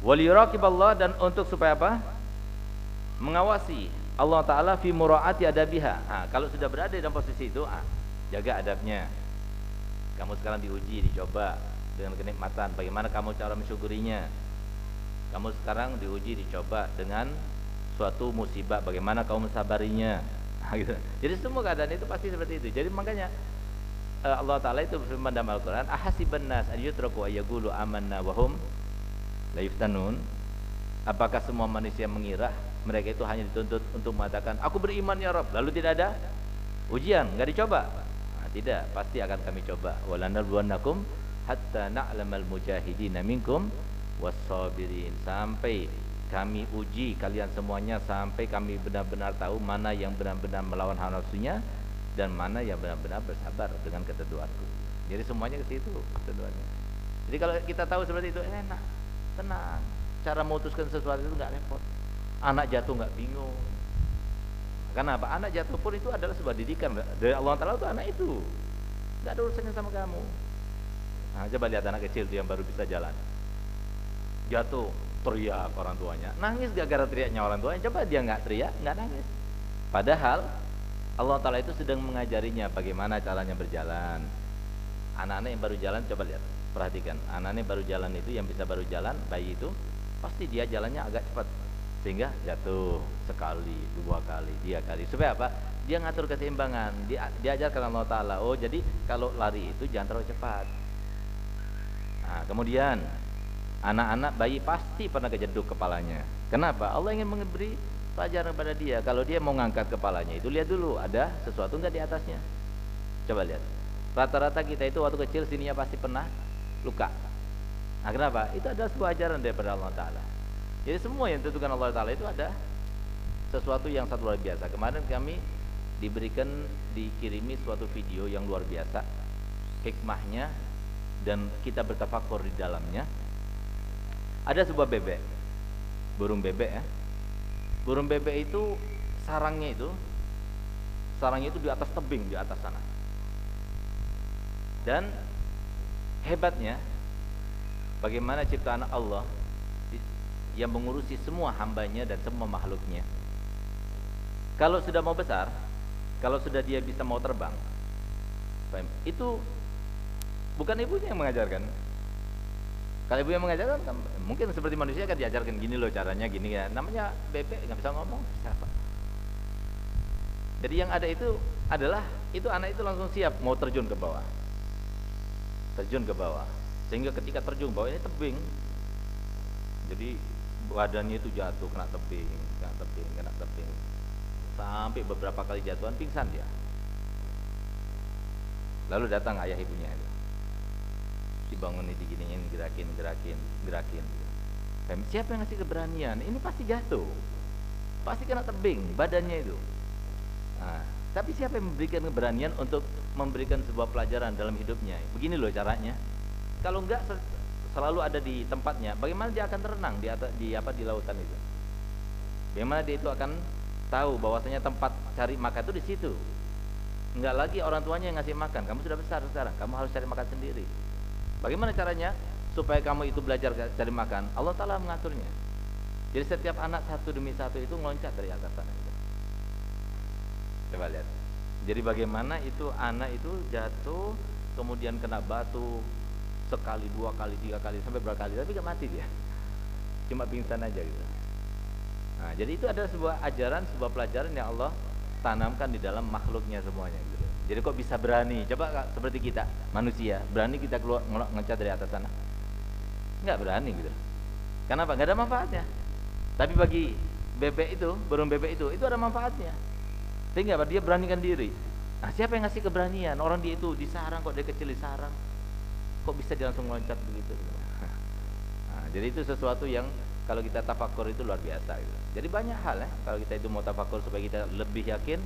Wal Allah dan untuk supaya apa? mengawasi Allah Ta'ala fi muraati adabiha nah, kalau sudah berada dalam posisi itu ah, jaga adabnya kamu sekarang diuji, dicoba dengan kenikmatan bagaimana kamu cara mensyukurinya kamu sekarang diuji, dicoba dengan suatu musibah. Bagaimana kamu mensabarinya nah, gitu. jadi semua keadaan itu pasti seperti itu. Jadi makanya eh, Allah Ta'ala itu berfirman dalam Al-Quran ahasiban nas an amanna wahum yuftanun. Apakah semua manusia mengira mereka itu hanya dituntut untuk mengatakan aku beriman ya Rob lalu tidak ada ujian nggak dicoba? Nah, tidak. Pasti akan kami coba. Walanabluwannakum hatta na'lamal mujahidin minkum wassabirin sampai kami uji kalian semuanya sampai kami benar-benar tahu mana yang benar-benar melawan hawa nafsunya dan mana yang benar-benar bersabar dengan ketentuanku. Jadi semuanya ke situ ketentuannya. Jadi kalau kita tahu seperti itu enak, tenang. Cara memutuskan sesuatu itu nggak repot. Anak jatuh nggak bingung. Karena apa? Anak jatuh pun itu adalah sebuah didikan dari Allah Taala itu anak itu. Nggak ada urusannya sama kamu. Nah, coba lihat anak kecil itu yang baru bisa jalan. Jatuh, teriak orang tuanya. Nangis gak gara teriaknya orang tuanya? Coba dia nggak teriak, nggak nangis. Padahal Allah Ta'ala itu sedang mengajarinya bagaimana caranya berjalan. Anak-anak yang baru jalan, coba lihat perhatikan anak-anak baru jalan itu yang bisa baru jalan bayi itu pasti dia jalannya agak cepat sehingga jatuh sekali dua kali tiga kali supaya apa dia ngatur keseimbangan dia diajarkan Allah Taala oh jadi kalau lari itu jangan terlalu cepat nah, kemudian anak-anak bayi pasti pernah kejeduk kepalanya kenapa Allah ingin memberi pelajaran kepada dia kalau dia mau ngangkat kepalanya itu lihat dulu ada sesuatu nggak di atasnya coba lihat rata-rata kita itu waktu kecil sininya pasti pernah luka. Nah, kenapa? Itu adalah sebuah ajaran daripada Allah Taala. Jadi semua yang ditentukan Allah Taala itu ada sesuatu yang satu luar biasa. Kemarin kami diberikan dikirimi suatu video yang luar biasa hikmahnya dan kita bertafakur di dalamnya. Ada sebuah bebek, burung bebek ya. Burung bebek itu sarangnya itu sarangnya itu di atas tebing di atas sana. Dan hebatnya bagaimana ciptaan Allah? Yang mengurusi semua hambanya dan semua makhluknya. Kalau sudah mau besar kalau sudah dia bisa mau terbang itu bukan ibunya yang mengajarkan kalau ibu yang mengajarkan kan mungkin seperti manusia kan diajarkan gini loh caranya gini ya. Namanya bebek nggak bisa ngomong siapa jadi yang ada itu adalah itu anak itu langsung siap mau terjun ke bawah. Terjun ke bawah. Sehingga ketika terjun bawah ini tebing. Jadi badannya itu jatuh kena tebing kena tebing kena tebing. Sampai beberapa kali jatuhan pingsan dia. Lalu datang ayah ibunya dibangun ini diginiin gerakin gerakin gerakin siapa yang ngasih keberanian ini pasti jatuh pasti kena tebing badannya itu nah, tapi siapa yang memberikan keberanian untuk memberikan sebuah pelajaran dalam hidupnya? Begini loh caranya. Kalau enggak selalu ada di tempatnya, bagaimana dia akan terenang di atas di apa di lautan itu? Bagaimana dia itu akan tahu bahwasanya tempat cari makan itu di situ? Enggak lagi orang tuanya yang ngasih makan. Kamu sudah besar sekarang, kamu harus cari makan sendiri. Bagaimana caranya supaya kamu itu belajar cari makan? Allah Taala mengaturnya. Jadi setiap anak satu demi satu itu meloncat dari atas sana. Coba lihat. Jadi bagaimana itu anak itu jatuh kemudian kena batu sekali, dua kali, tiga kali sampai berapa kali tapi gak mati dia. Cuma pingsan aja gitu. Nah, jadi itu adalah sebuah ajaran, sebuah pelajaran yang Allah tanamkan di dalam makhluknya semuanya gitu. Jadi kok bisa berani? Coba seperti kita manusia, berani kita keluar ngecat dari atas sana? Enggak berani gitu. Kenapa? Enggak ada manfaatnya. Tapi bagi bebek itu, burung bebek itu, itu ada manfaatnya sehingga? Dia beranikan diri. Nah, siapa yang ngasih keberanian? Orang dia itu di sarang kok dia kecil di sarang. Kok bisa dia langsung loncat begitu? Nah, jadi itu sesuatu yang kalau kita tafakur itu luar biasa gitu. Jadi banyak hal ya kalau kita itu mau tafakur supaya kita lebih yakin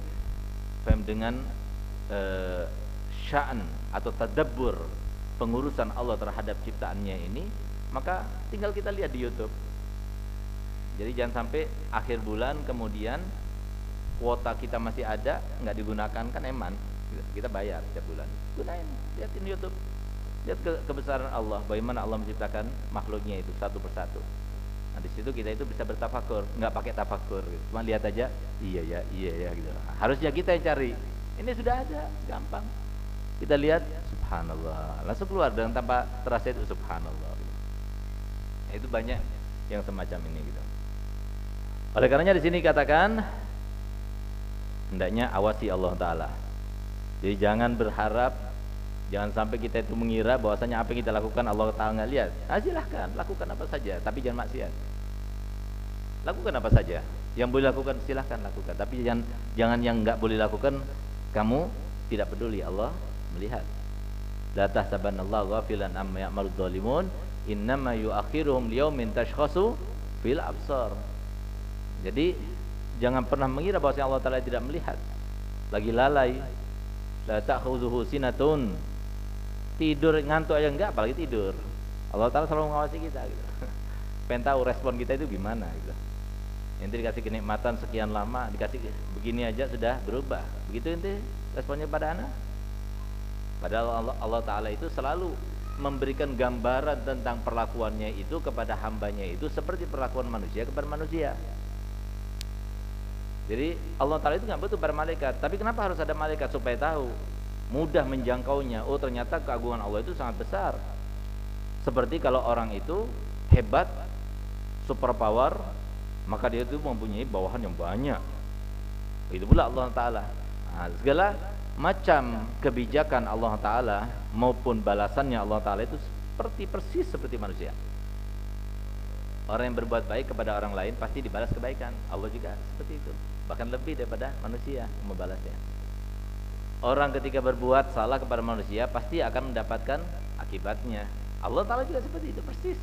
dengan uh, sya'an atau tadabbur pengurusan Allah terhadap ciptaannya ini maka tinggal kita lihat di YouTube. Jadi jangan sampai akhir bulan kemudian kuota kita masih ada nggak digunakan kan eman. Kita bayar setiap bulan. Gunain lihatin YouTube. Lihat ke kebesaran Allah bagaimana Allah menciptakan makhluknya itu satu persatu. Nah di situ kita itu bisa bertafakur nggak pakai tafakur gitu. cuma lihat aja iya ya iya ya gitu. Harusnya kita yang cari ini sudah ada gampang. Kita lihat subhanallah. Langsung keluar dengan tanpa terasa itu subhanallah. Nah, itu banyak yang semacam ini gitu. Oleh karenanya di sini katakan hendaknya awasi Allah Ta'ala. Jadi jangan berharap jangan sampai kita itu mengira bahwasanya apa yang kita lakukan Allah Ta'ala nggak lihat. Nah, silahkan lakukan apa saja tapi jangan maksiat. Lakukan apa saja. Yang boleh lakukan silahkan lakukan. Tapi jangan jangan yang nggak boleh lakukan kamu tidak peduli Allah melihat. La tahsabanallahu ghafilan amma ya'malu dzalimun innama yu'akhiruhum liyaumin tashkhasu fil absar. Jadi jangan pernah mengira bahwa Allah taala tidak melihat. Lagi lalai. La ta'khudhuhu sinatun. Tidur ngantuk aja enggak apalagi tidur. Allah taala selalu mengawasi kita gitu. Pengen tahu respon kita itu gimana gitu Nanti dikasih kenikmatan sekian lama, dikasih begini aja sudah berubah. Begitu nanti responnya pada anak. Padahal Allah, Allah Ta'ala itu selalu memberikan gambaran tentang perlakuannya itu kepada hambanya itu seperti perlakuan manusia kepada manusia. Jadi Allah Ta'ala itu nggak butuh pada malaikat. Tapi kenapa harus ada malaikat supaya tahu? Mudah menjangkaunya. Oh ternyata keagungan Allah itu sangat besar. Seperti kalau orang itu hebat, super power, maka dia itu mempunyai bawahan yang banyak. Itu pula Allah Ta'ala. Nah, segala macam kebijakan Allah Ta'ala maupun balasannya Allah Ta'ala itu seperti persis seperti manusia. Orang yang berbuat baik kepada orang lain pasti dibalas kebaikan. Allah juga seperti itu. Bahkan lebih daripada manusia membalasnya. Orang ketika berbuat salah kepada manusia pasti akan mendapatkan akibatnya. Allah Ta'ala juga seperti itu persis.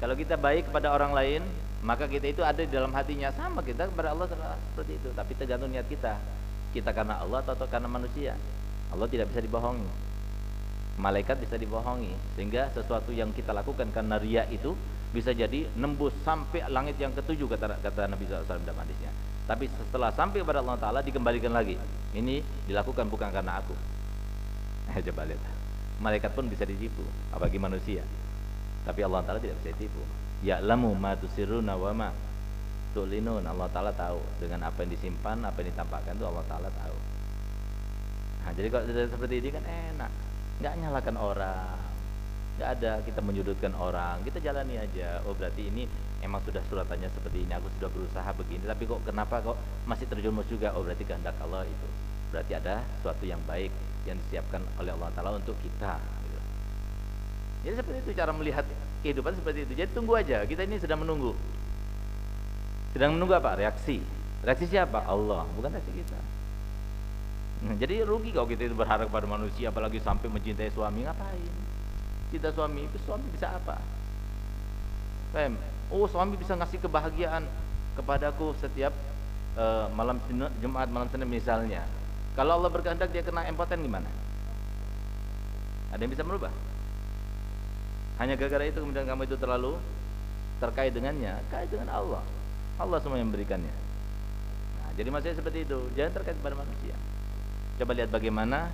Kalau kita baik kepada orang lain maka kita itu ada di dalam hatinya sama kita kepada Allah seperti itu. Tapi tergantung niat kita. Kita karena Allah atau karena manusia? Allah tidak bisa dibohongi. Malaikat bisa dibohongi. Sehingga sesuatu yang kita lakukan karena ria itu bisa jadi nembus sampai langit yang ketujuh kata kata Nabi SAW dalam hadisnya. Tapi setelah sampai kepada Allah Taala dikembalikan lagi. Ini dilakukan bukan karena aku. Coba lihat. Malaikat pun bisa ditipu apalagi manusia. Tapi Allah Taala tidak bisa ditipu ya'lamu ma tusirruna wa ma tulinun. Allah taala tahu dengan apa yang disimpan apa yang ditampakkan itu Allah taala tahu. Nah jadi kalau sudah seperti ini kan enak. Nggak nyalakan orang. Nggak ada kita menyudutkan orang. Kita jalani aja. Oh berarti ini emang sudah suratannya seperti ini. Aku sudah berusaha begini. Tapi kok kenapa kok masih terjumus juga? Oh berarti kehendak Allah itu. Berarti ada sesuatu yang baik yang disiapkan oleh Allah Taala untuk kita gitu. jadi seperti itu cara melihat kehidupan seperti itu. Jadi tunggu aja, kita ini sedang menunggu. Sedang menunggu apa? Reaksi. Reaksi siapa? Allah, bukan reaksi kita. Nah, jadi rugi kalau kita itu berharap pada manusia, apalagi sampai mencintai suami, ngapain? Cinta suami, itu suami bisa apa? Fem, oh suami bisa ngasih kebahagiaan kepadaku setiap uh, malam Jumat, malam Senin misalnya. Kalau Allah berkehendak dia kena impoten gimana? Ada yang bisa merubah? Hanya gara-gara itu kemudian kamu itu terlalu terkait dengannya, kait dengan Allah. Allah semua yang memberikannya. Nah, jadi maksudnya seperti itu, jangan terkait pada manusia. Coba lihat bagaimana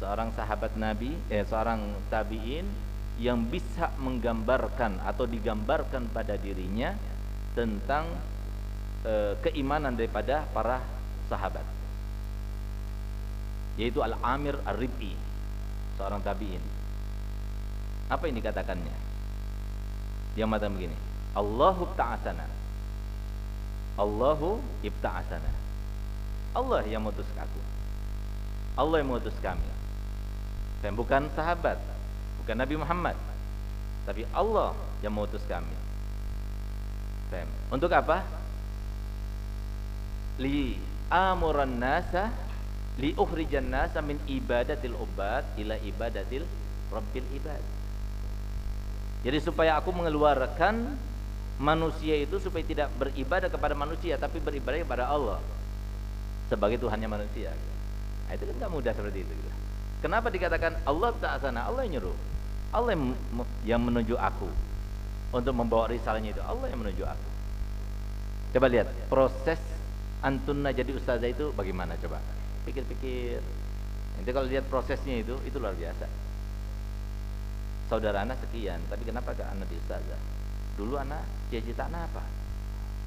seorang sahabat Nabi, eh seorang tabi'in yang bisa menggambarkan atau digambarkan pada dirinya tentang e, keimanan daripada para sahabat yaitu Al-Amir Ar-Rib'i seorang tabi'in apa yang dikatakannya? Yang mata begini. Allahu ta'asana. Allahu ibta'asana. Allah yang mengutus aku. Allah yang mengutus kami. Dan bukan sahabat, bukan Nabi Muhammad, tapi Allah yang mengutus kami. Fem. Untuk apa? Li amuran nasa li ukhrijan nasa min ibadatil ubad ila ibadatil rabbil ibad. Jadi supaya aku mengeluarkan manusia itu supaya tidak beribadah kepada manusia tapi beribadah kepada Allah sebagai Tuhannya manusia. Nah, itu kan gak mudah seperti itu. Kenapa dikatakan Allah tak sana? Allah yang nyuruh. Allah yang, menunjuk aku untuk membawa risalahnya itu. Allah yang menunjuk aku. Coba lihat proses antunna jadi ustazah itu bagaimana coba. Pikir-pikir. Nanti kalau lihat prosesnya itu itu luar biasa saudara anak sekian tapi kenapa ke anak di ustazah? Dulu anak cita-cita anak apa?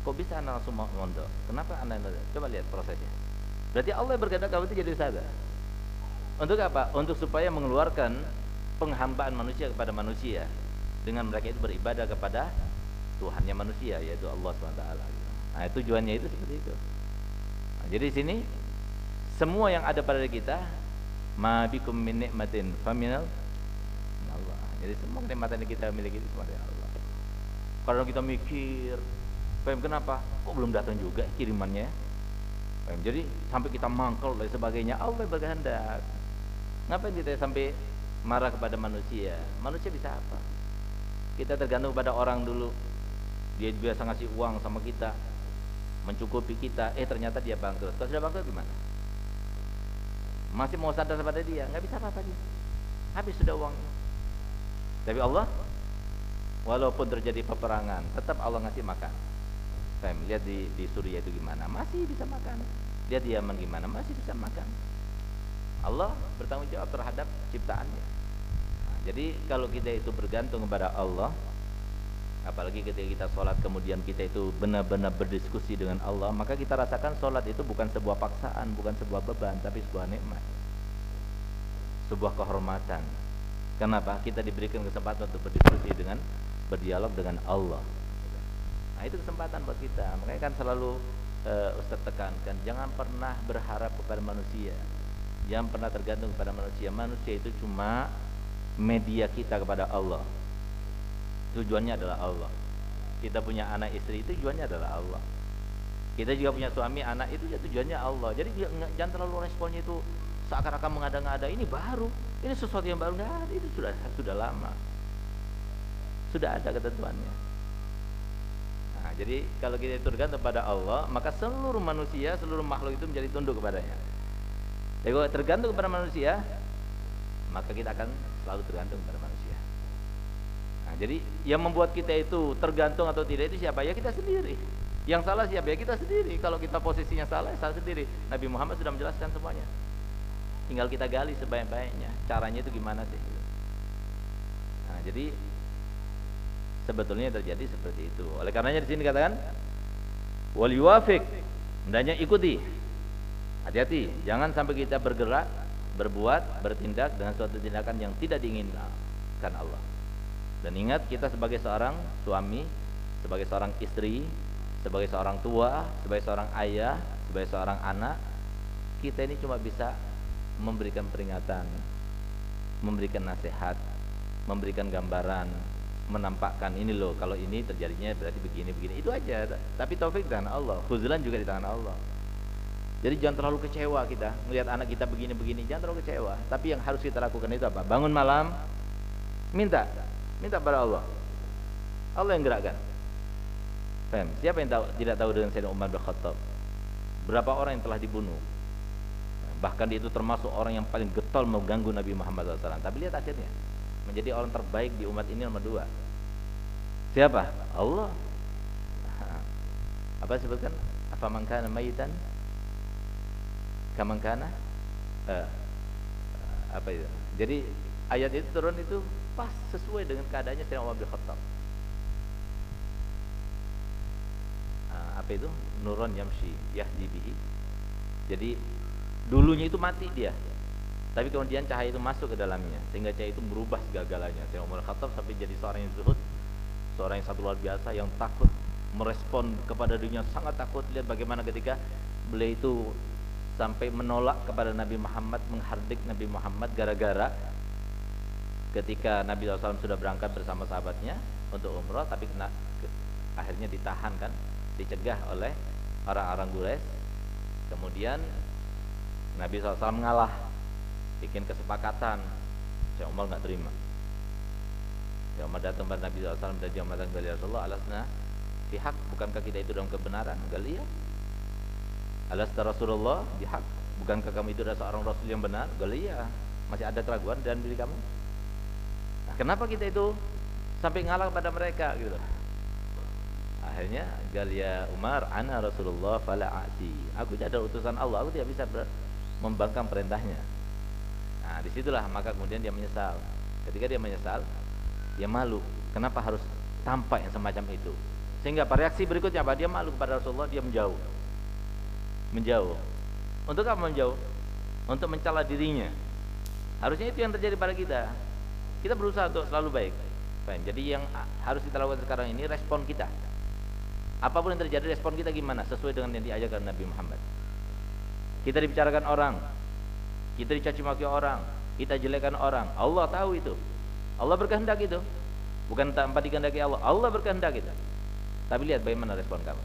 Kok bisa anak langsung mau mondok? Kenapa anak coba lihat prosesnya. Berarti Allah berkata kamu itu jadi ustazah. Untuk apa? Untuk supaya mengeluarkan penghambaan manusia kepada manusia. Dengan mereka itu beribadah kepada Tuhannya manusia yaitu Allah swt nah tujuannya itu seperti itu. Nah, jadi di sini semua yang ada pada kita ma bikum min nikmatin faminal jadi semua kenikmatan yang kita miliki itu dari Allah. Kalau kita mikir, Paham kenapa? Kok belum datang juga kirimannya? Paham? Jadi sampai kita mangkel dan sebagainya, Allah berkehendak. Ngapain kita sampai marah kepada manusia? Manusia bisa apa? Kita tergantung pada orang dulu. Dia biasa ngasih uang sama kita, mencukupi kita. Eh ternyata dia bangkrut. Kalau sudah bangkrut gimana? Masih mau sadar pada dia, nggak bisa apa-apa dia. Habis sudah uangnya. Tapi Allah, walaupun terjadi peperangan, tetap Allah ngasih makan. Fem, lihat di di Suriah itu gimana, masih bisa makan. Lihat di Yaman gimana, masih bisa makan. Allah bertanggung jawab terhadap ciptaannya. Nah, jadi kalau kita itu bergantung kepada Allah, apalagi ketika kita sholat kemudian kita itu benar-benar berdiskusi dengan Allah, maka kita rasakan sholat itu bukan sebuah paksaan, bukan sebuah beban, tapi sebuah nikmat, sebuah kehormatan. Kenapa? Kita diberikan kesempatan untuk berdiskusi dengan berdialog dengan Allah. Nah itu kesempatan buat kita. Makanya kan selalu uh, Ustadz tekankan, jangan pernah berharap kepada manusia, jangan pernah tergantung kepada manusia. Manusia itu cuma media kita kepada Allah. Tujuannya adalah Allah. Kita punya anak istri itu tujuannya adalah Allah. Kita juga punya suami anak itu ya tujuannya Allah. Jadi jangan terlalu responnya itu seakan-akan mengada-ngada ini baru, ini sesuatu yang baru nggak ada itu sudah sudah lama, sudah ada ketentuannya. Nah, jadi kalau kita tergantung pada Allah, maka seluruh manusia, seluruh makhluk itu menjadi tunduk kepadanya. Jadi kalau tergantung kepada manusia, maka kita akan selalu tergantung kepada manusia. Nah, jadi yang membuat kita itu tergantung atau tidak itu siapa? Ya kita sendiri. Yang salah siapa? Ya kita sendiri. Kalau kita posisinya salah, salah sendiri. Nabi Muhammad sudah menjelaskan semuanya. Tinggal kita gali sebaik-baiknya. Caranya itu gimana sih? Nah, jadi sebetulnya terjadi seperti itu. Oleh karenanya di sini katakan wal yuwafiq, hendaknya ikuti. Hati-hati, jangan sampai kita bergerak, berbuat, bertindak dengan suatu tindakan yang tidak diinginkan Allah. Dan ingat kita sebagai seorang suami, sebagai seorang istri, sebagai seorang tua, sebagai seorang ayah, sebagai seorang anak, kita ini cuma bisa memberikan peringatan, memberikan nasihat, memberikan gambaran, menampakkan ini loh kalau ini terjadinya berarti begini begini. Itu aja. Tapi taufik di tangan Allah khuzlan juga di tangan Allah. Jadi jangan terlalu kecewa kita melihat anak kita begini begini. Jangan terlalu kecewa. Tapi yang harus kita lakukan itu apa? Bangun malam minta minta pada Allah. Allah yang gerakkan. Fem, siapa yang tahu, tidak tahu dengan Sayyidina Umar bin Khattab? Berapa orang yang telah dibunuh bahkan dia itu termasuk orang yang paling getol mengganggu Nabi Muhammad SAW tapi lihat akhirnya menjadi orang terbaik di umat ini nomor dua. Siapa? Allah. Apa disebutkan? Apa mangkana mayitan kamangkana uh, apa itu? Jadi ayat itu turun itu pas sesuai dengan keadaannya Sayyidina Umar bin Khattab. Uh, apa itu? Nurun yamshi yahdi bihi. Jadi dulunya itu mati dia. Tapi kemudian cahaya itu masuk ke dalamnya sehingga cahaya itu merubah segala-galanya Sayyidina Umar Khattab sampai jadi seorang yang zuhud seorang yang satu luar biasa yang takut merespon kepada dunia sangat takut. Lihat bagaimana ketika beliau itu sampai menolak kepada Nabi Muhammad menghardik Nabi Muhammad gara-gara ketika Nabi SAW sudah berangkat bersama sahabatnya untuk umroh tapi kena, ke, akhirnya ditahan kan dicegah oleh orang-orang Quraisy. Kemudian Nabi SAW mengalah bikin kesepakatan. Syekh Umar nggak terima. Syekh Umar datang kepada Nabi SAW dan dia mengatakan kepada Rasulullah alasna pihak bukankah kita itu dalam kebenaran? Enggak lihat alasna Rasulullah pihak bukankah kamu itu adalah seorang Rasul yang benar? Enggak lihat masih ada keraguan dalam diri kamu? Nah, kenapa kita itu sampai ngalah pada mereka? Gitu. Akhirnya Galia Umar ana Rasulullah fala ati. Aku tidak ada utusan Allah aku tidak bisa membangkang perintahnya Nah, di situlah maka kemudian dia menyesal. Ketika dia menyesal, dia malu. Kenapa harus tampak yang semacam itu? Sehingga pada reaksi berikutnya apa? Dia malu kepada Rasulullah, dia menjauh. Menjauh. Untuk apa menjauh? Untuk mencela dirinya. Harusnya itu yang terjadi pada kita. Kita berusaha untuk selalu baik. Jadi yang harus kita lakukan sekarang ini respon kita. Apa pun yang terjadi respon kita gimana? Sesuai dengan yang diajarkan Nabi Muhammad. Kita dibicarakan orang, kita dicaci maki orang, kita jelekkan orang. Allah tahu itu. Allah berkehendak itu. Bukan tanpa dikehendaki Allah. Allah berkehendak itu. Tapi lihat bagaimana respon kamu.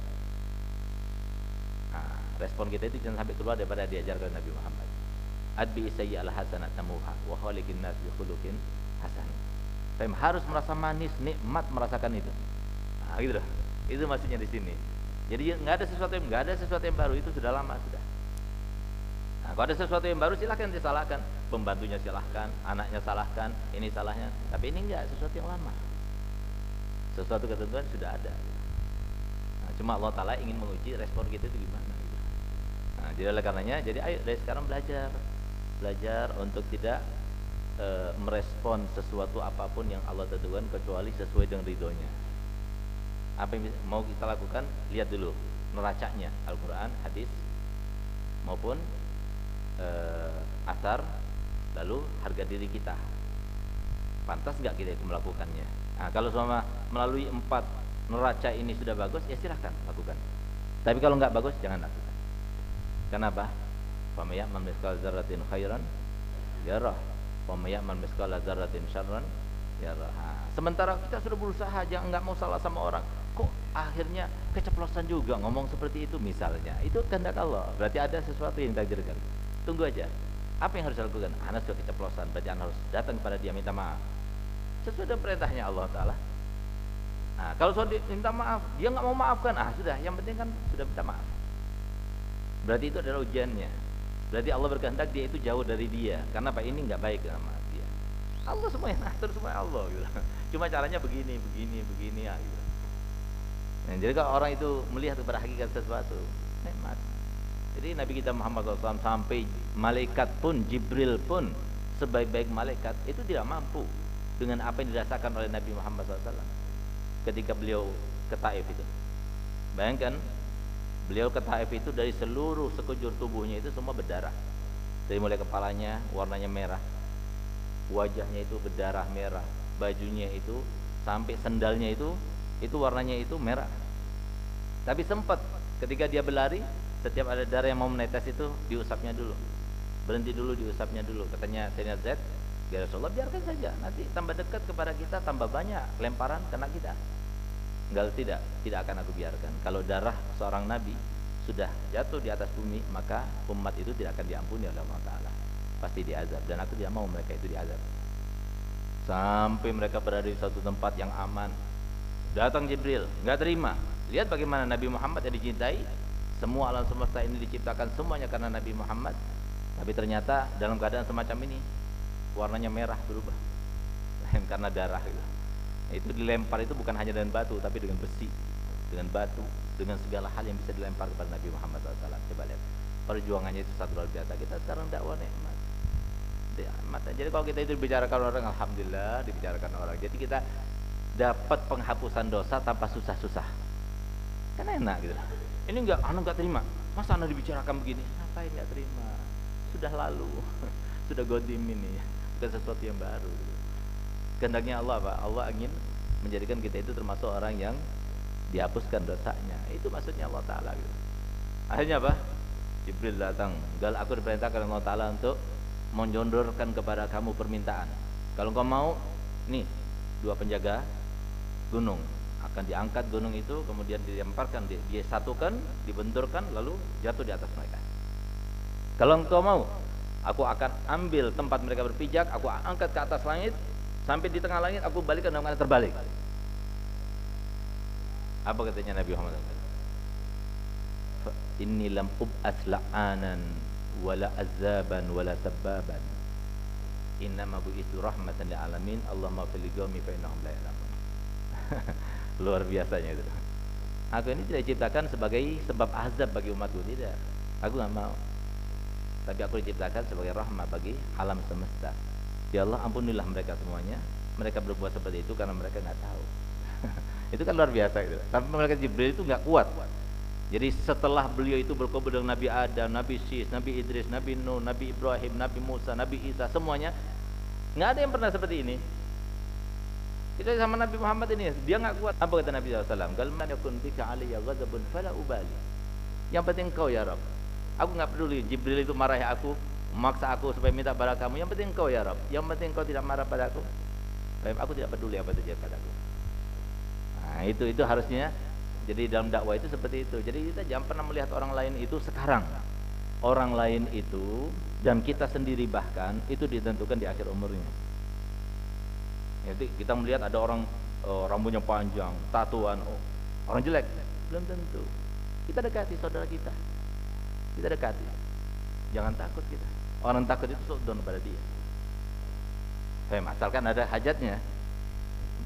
Nah, respon kita itu jangan sampai keluar daripada diajarkan Nabi Muhammad. Adbi sayyi al hasanat tamuha wa khaliqin nas bi khuluqin hasan. Saya harus merasa manis, nikmat merasakan itu. Nah, gitu. Itu maksudnya di sini. Jadi nggak ada sesuatu yang nggak ada sesuatu yang baru itu sudah lama sudah. Nah, kalau ada sesuatu yang baru silahkan disalahkan, pembantunya silahkan, anaknya salahkan, ini salahnya. Tapi ini enggak sesuatu yang lama. Sesuatu ketentuan sudah ada. Nah, cuma Allah Taala ingin menguji respon kita itu gimana. Gitu. Nah, jadi oleh karenanya, jadi ayo dari sekarang belajar, belajar untuk tidak e, merespon sesuatu apa pun yang Allah tentukan kecuali sesuai dengan ridhonya. Apa yang mau kita lakukan? Lihat dulu neracanya Al-Quran, hadis maupun uh, asar lalu harga diri kita. Pantas nggak kita itu melakukannya? Nah, kalau selama melalui empat neraca ini sudah bagus ya silahkan lakukan. Tapi kalau nggak bagus jangan lakukan. Kenapa pamaya man miskal zarratin khairan yarah pamaya man miskal zarratin syarran yarah sementara kita sudah berusaha jangan nggak mau salah sama orang. Kok akhirnya keceplosan juga ngomong seperti itu misalnya? Itu kehendak Allah. Berarti ada sesuatu yang ditakdirkan tunggu aja. Apa yang harus dilakukan? Anak sudah keceplosan. Berarti anak harus datang kepada dia minta maaf. Sesuai dengan perintahnya Allah Taala. Nah, kalau sudah minta maaf dia nggak mau maafkan. Ah sudah. Yang penting kan sudah minta maaf. Berarti itu adalah ujiannya. Berarti Allah berkehendak dia itu jauh dari dia. Karena apa? Ini nggak baik sama dia. Allah semua yang ngatur semua Allah gitu. cuma caranya begini begini begini ya gitu. nah, jadi kalau orang itu melihat kepada hakikat sesuatu nikmat jadi Nabi kita Muhammad SAW sampai malaikat pun Jibril pun sebaik-baik malaikat itu tidak mampu dengan apa yang dirasakan oleh Nabi Muhammad SAW ketika beliau ke Taif itu. Bayangkan beliau ke Taif itu dari seluruh sekujur tubuhnya itu semua berdarah. Dari mulai kepalanya warnanya merah, wajahnya itu berdarah merah, bajunya itu sampai sendalnya itu itu warnanya itu merah. Tapi sempat ketika dia berlari setiap ada darah yang mau menetes itu diusapnya dulu. Berhenti dulu diusapnya dulu. Katanya Sayyidina Z ya Rasulullah biarkan saja. Nanti tambah dekat kepada kita tambah banyak lemparan kena kita. Enggak tidak. Tidak akan aku biarkan. Kalau darah seorang nabi sudah jatuh di atas bumi maka umat itu tidak akan diampuni oleh Allah Taala. Pasti diazab. Dan aku tidak mau mereka itu diazab. Sampai mereka berada di satu tempat yang aman. Datang Jibril nggak terima. Lihat bagaimana Nabi Muhammad yang dicintai semua alam semesta ini diciptakan semuanya karena Nabi Muhammad. Tapi ternyata dalam keadaan semacam ini warnanya merah berubah. Karena darah gitu. itu dilempar itu bukan hanya dengan batu tapi dengan besi dengan batu dengan segala hal yang bisa dilempar kepada Nabi Muhammad SAW coba lihat. Perjuangannya itu satu luar biasa. Kita sekarang dakwah nikmat. Nikmat jadi kalau kita itu dibicarakan orang Alhamdulillah dibicarakan orang. Jadi kita dapat penghapusan dosa tanpa susah-susah. Kan enak gitu ini enggak anak enggak terima? Masa anak dibicarakan begini? Ngapain enggak terima? Sudah lalu. Sudah godim ini. Bukan sesuatu yang baru. Kehendaknya Allah apa Allah ingin menjadikan kita itu termasuk orang yang dihapuskan dosanya. Itu maksudnya Allah Taala gitu. akhirnya apa? Jibril datang. Gal aku diperintahkan Allah Taala untuk menjondorkan kepada kamu permintaan. Kalau kau mau nih dua penjaga gunung akan diangkat gunung itu kemudian dilemparkan disatukan dibenturkan lalu jatuh di atas mereka. Kalau engkau mau aku akan ambil tempat mereka berpijak aku angkat ke atas langit sampai di tengah langit aku balikkan dengan terbalik. Apa katanya Nabi Muhammad inni lam ub'ats la'anan wala azaban wala sababan innama bu'istu rahmatan lil alamin. Allahumma fil qaumi fa innahum la luar biasanya itu. Aku ini tidak diciptakan sebagai sebab azab bagi umatku tidak. Aku nggak mau. Tapi aku diciptakan sebagai rahmat bagi alam semesta. Ya Allah ampunilah mereka semuanya. Mereka berbuat seperti itu karena mereka nggak tahu. Itu kan luar biasa itu tapi mereka Jibril itu nggak kuat. Jadi setelah beliau itu berkumpul dengan Nabi Adam, Nabi Sis, Nabi Idris, Nabi Nuh, Nabi Ibrahim, Nabi Musa, Nabi Isa, semuanya nggak ada yang pernah seperti ini. Kita sama Nabi Muhammad ini, dia nggak kuat. Apa kata Nabi SAW? Gal man yakun bika aliyya ghadabun fala ubali. Yang penting kau ya Rabb. Aku nggak peduli Jibril itu marahi aku, memaksa aku supaya minta pada kamu. Yang penting kau ya Rabb. Yang penting kau tidak marah pada aku. Aku tidak peduli apa terjadi padaku. Nah, itu itu harusnya jadi dalam dakwah itu seperti itu jadi kita jangan pernah melihat orang lain itu sekarang orang lain itu dan kita sendiri bahkan itu ditentukan di akhir umurnya jadi kita melihat ada orang uh, rambutnya panjang tatuan oh, orang jelek? Belum tentu. Kita dekati saudara kita. Kita dekati. Jangan takut kita. Orang takut itu sudah pada dia. Hey, asalkan ada hajatnya.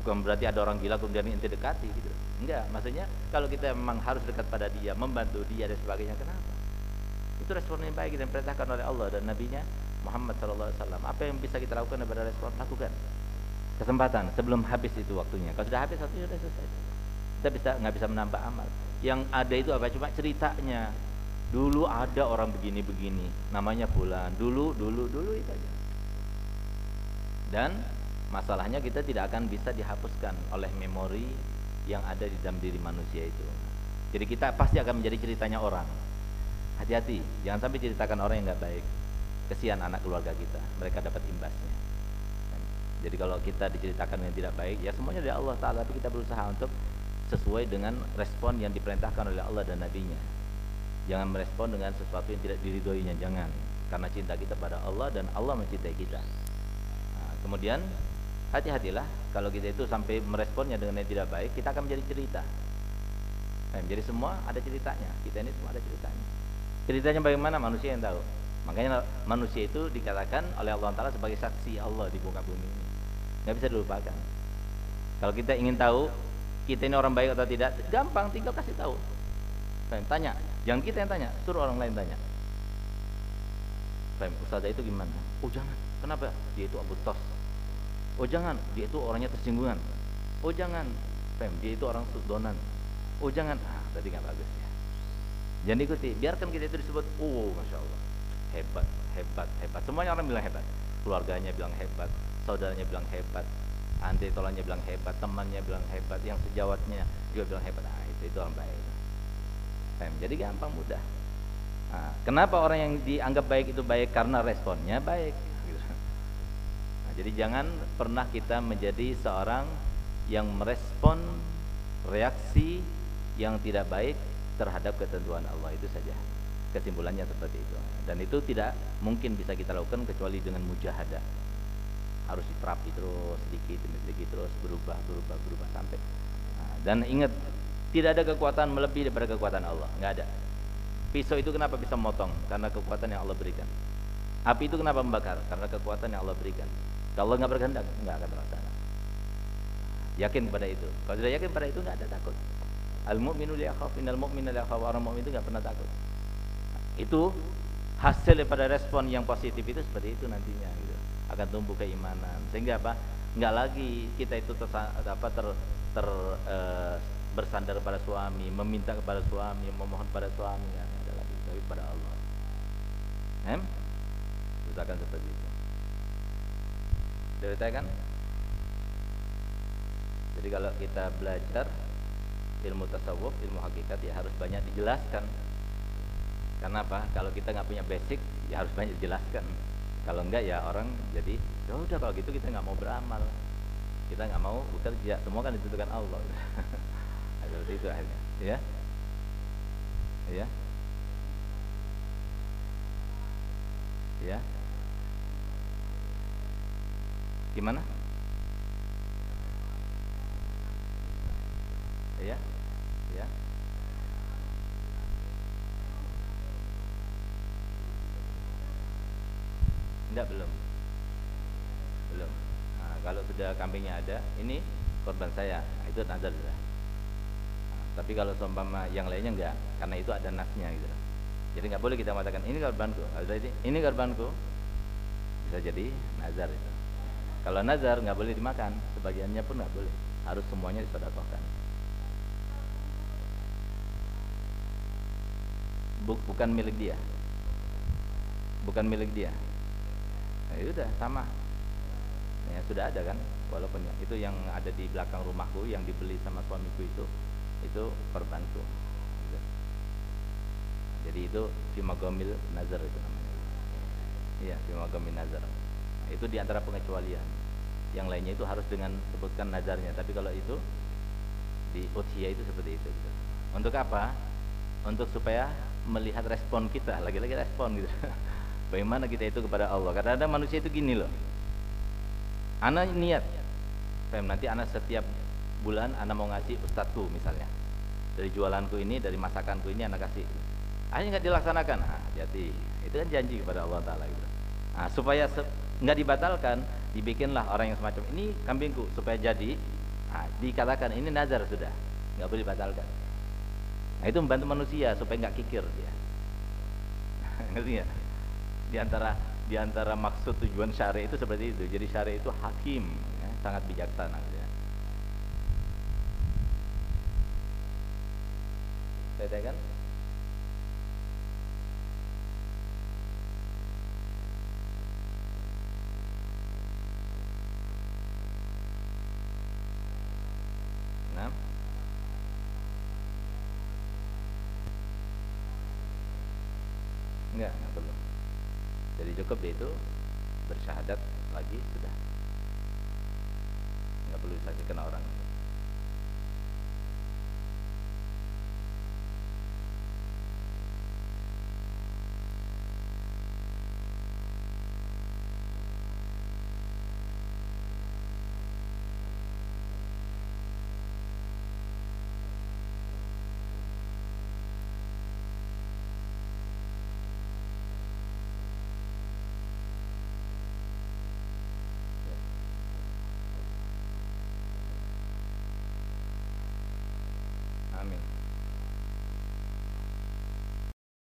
Bukan berarti ada orang gila kemudian inti dekati gitu. Enggak maksudnya kalau kita memang harus dekat pada dia membantu dia dan sebagainya kenapa? Itu respon yang baik yang diperintahkan oleh Allah dan nabinya Muhammad wasallam. Apa yang bisa kita lakukan daripada respon? Lakukan kesempatan sebelum habis itu waktunya. Kalau sudah habis waktunya sudah selesai. Kita bisa nggak bisa menambah amal. Yang ada itu apa? Cuma ceritanya. Dulu ada orang begini-begini. Namanya bulan dulu dulu dulu itu aja. Dan masalahnya kita tidak akan bisa dihapuskan oleh memori yang ada di dalam diri manusia itu. Jadi kita pasti akan menjadi ceritanya orang. Hati-hati. Jangan sampai ceritakan orang yang nggak baik. Kesian anak keluarga kita. Mereka dapat imbasnya jadi kalau kita diceritakan yang tidak baik ya semuanya dari Allah Ta'ala. Tapi kita berusaha untuk sesuai dengan respon yang diperintahkan oleh Allah dan Nabi-Nya. Jangan merespon dengan sesuatu yang tidak diridhoinya jangan. Karena cinta kita pada Allah dan Allah mencintai kita. Nah, kemudian hati-hatilah. Kalau kita itu sampai meresponnya dengan yang tidak baik kita akan menjadi cerita. Nah, jadi semua ada ceritanya. Kita ini semua ada ceritanya. Ceritanya bagaimana? Manusia yang tahu. Makanya manusia itu dikatakan oleh Allah Taala sebagai saksi Allah di muka bumi ini nggak bisa dilupakan. Kalau kita ingin tahu kita ini orang baik atau tidak gampang tinggal kasih tahu. Tanya. Jangan kita yang tanya suruh orang lain tanya. Ustazah itu gimana? Oh jangan, kenapa? Dia itu abu tos. Oh jangan, dia itu orangnya tersinggungan. Oh jangan, Pem, dia itu orang sudonan. Oh jangan, ah tadi nggak bagus ya. Jangan ikuti, biarkan kita itu disebut, oh masya Allah, hebat, hebat, hebat. Semuanya orang bilang hebat. Keluarganya bilang hebat, saudaranya bilang hebat, anti tolanya bilang hebat, temannya bilang hebat, yang sejawatnya juga bilang hebat. Ah itu itu orang baik. Jadi gampang mudah. Nah, kenapa orang yang dianggap baik itu baik karena responnya baik? Jadi jangan pernah kita menjadi seorang yang merespon reaksi yang tidak baik terhadap ketentuan Allah itu saja. Kesimpulannya seperti itu. Dan itu tidak mungkin bisa kita lakukan kecuali dengan mujahadah. Harus diterapi terus sedikit demi sedikit terus berubah berubah berubah sampai. Nah, dan ingat tidak ada kekuatan melebihi daripada kekuatan Allah, nggak ada. Pisau itu kenapa bisa memotong? Karena kekuatan yang Allah berikan. Api itu kenapa membakar? Karena kekuatan yang Allah berikan. Kalau nggak berkehendak, nggak akan terlaksana. Yakin pada itu. Kalau sudah yakin pada itu nggak ada takut. Al mu'minu liyakhaf, innal mu'mina. Orang mukmin itu nggak pernah takut. Itu hasil daripada respon yang positif itu seperti itu nantinya gitu. Akan tumbuh keimanan. Sehingga apa? Nggak lagi kita itu ter, apa ter, ter uh, bersandar pada suami, meminta kepada suami, memohon pada suami, ya, ada lagi tapi pada Allah. Em? Usahakan seperti itu kan? jadi kalau kita belajar ilmu tasawuf ilmu hakikat ya harus banyak dijelaskan karena apa kalau kita nggak punya basic ya harus banyak dijelaskan kalau enggak ya orang jadi ya udah kalau gitu kita nggak mau beramal. Kita nggak mau bekerja. Semua kan ditentukan Allah. Seperti itu akhirnya. Ya ya ya Gimana? Ya. Enggak belum. Belum. Nah, kalau sudah kambingnya ada, ini korban saya, nah, itu nazar sudah. Nah, tapi kalau seumpama yang lainnya enggak, karena itu ada nasnya gitu. Jadi nggak boleh kita mengatakan ini korbanku, ini korbanku, bisa jadi nazar itu. Kalau nazar nggak boleh dimakan, sebagiannya pun nggak boleh, harus semuanya disodakokan. bukan milik dia, bukan milik dia. Ya udah sama. Ya sudah ada kan, walaupun ya, itu yang ada di belakang rumahku yang dibeli sama suamiku itu, itu korbanku. Gitu. Jadi itu fimagomil nazar itu namanya. Iya, fimagomil nazar. Nah, itu di antara pengecualian yang lainnya itu harus dengan sebutkan nazarnya tapi kalau itu di usia itu seperti itu gitu. untuk apa untuk supaya melihat respon kita lagi-lagi respon gitu bagaimana kita itu kepada Allah? Karena ada manusia itu gini loh. Anak niat. Fem, nanti anak setiap bulan anak mau ngasih ustadku misalnya. Dari jualanku ini dari masakanku ini anak kasih. Akhirnya nggak dilaksanakan. Nah, hati itu kan janji kepada Allah Taala gitu. Nah, supaya nggak dibatalkan dibikinlah orang yang semacam ini kambingku supaya jadi. Nah, dikatakan ini nazar sudah nggak boleh dibatalkan. Nah itu membantu manusia supaya nggak kikir dia. Ngerti ya di antara di antara maksud tujuan syari itu seperti itu jadi syari itu hakim ya, sangat bijaksana ya. Beda kan? Cukup dia itu bersyahadat lagi sudah. Enggak perlu disaksikan orang.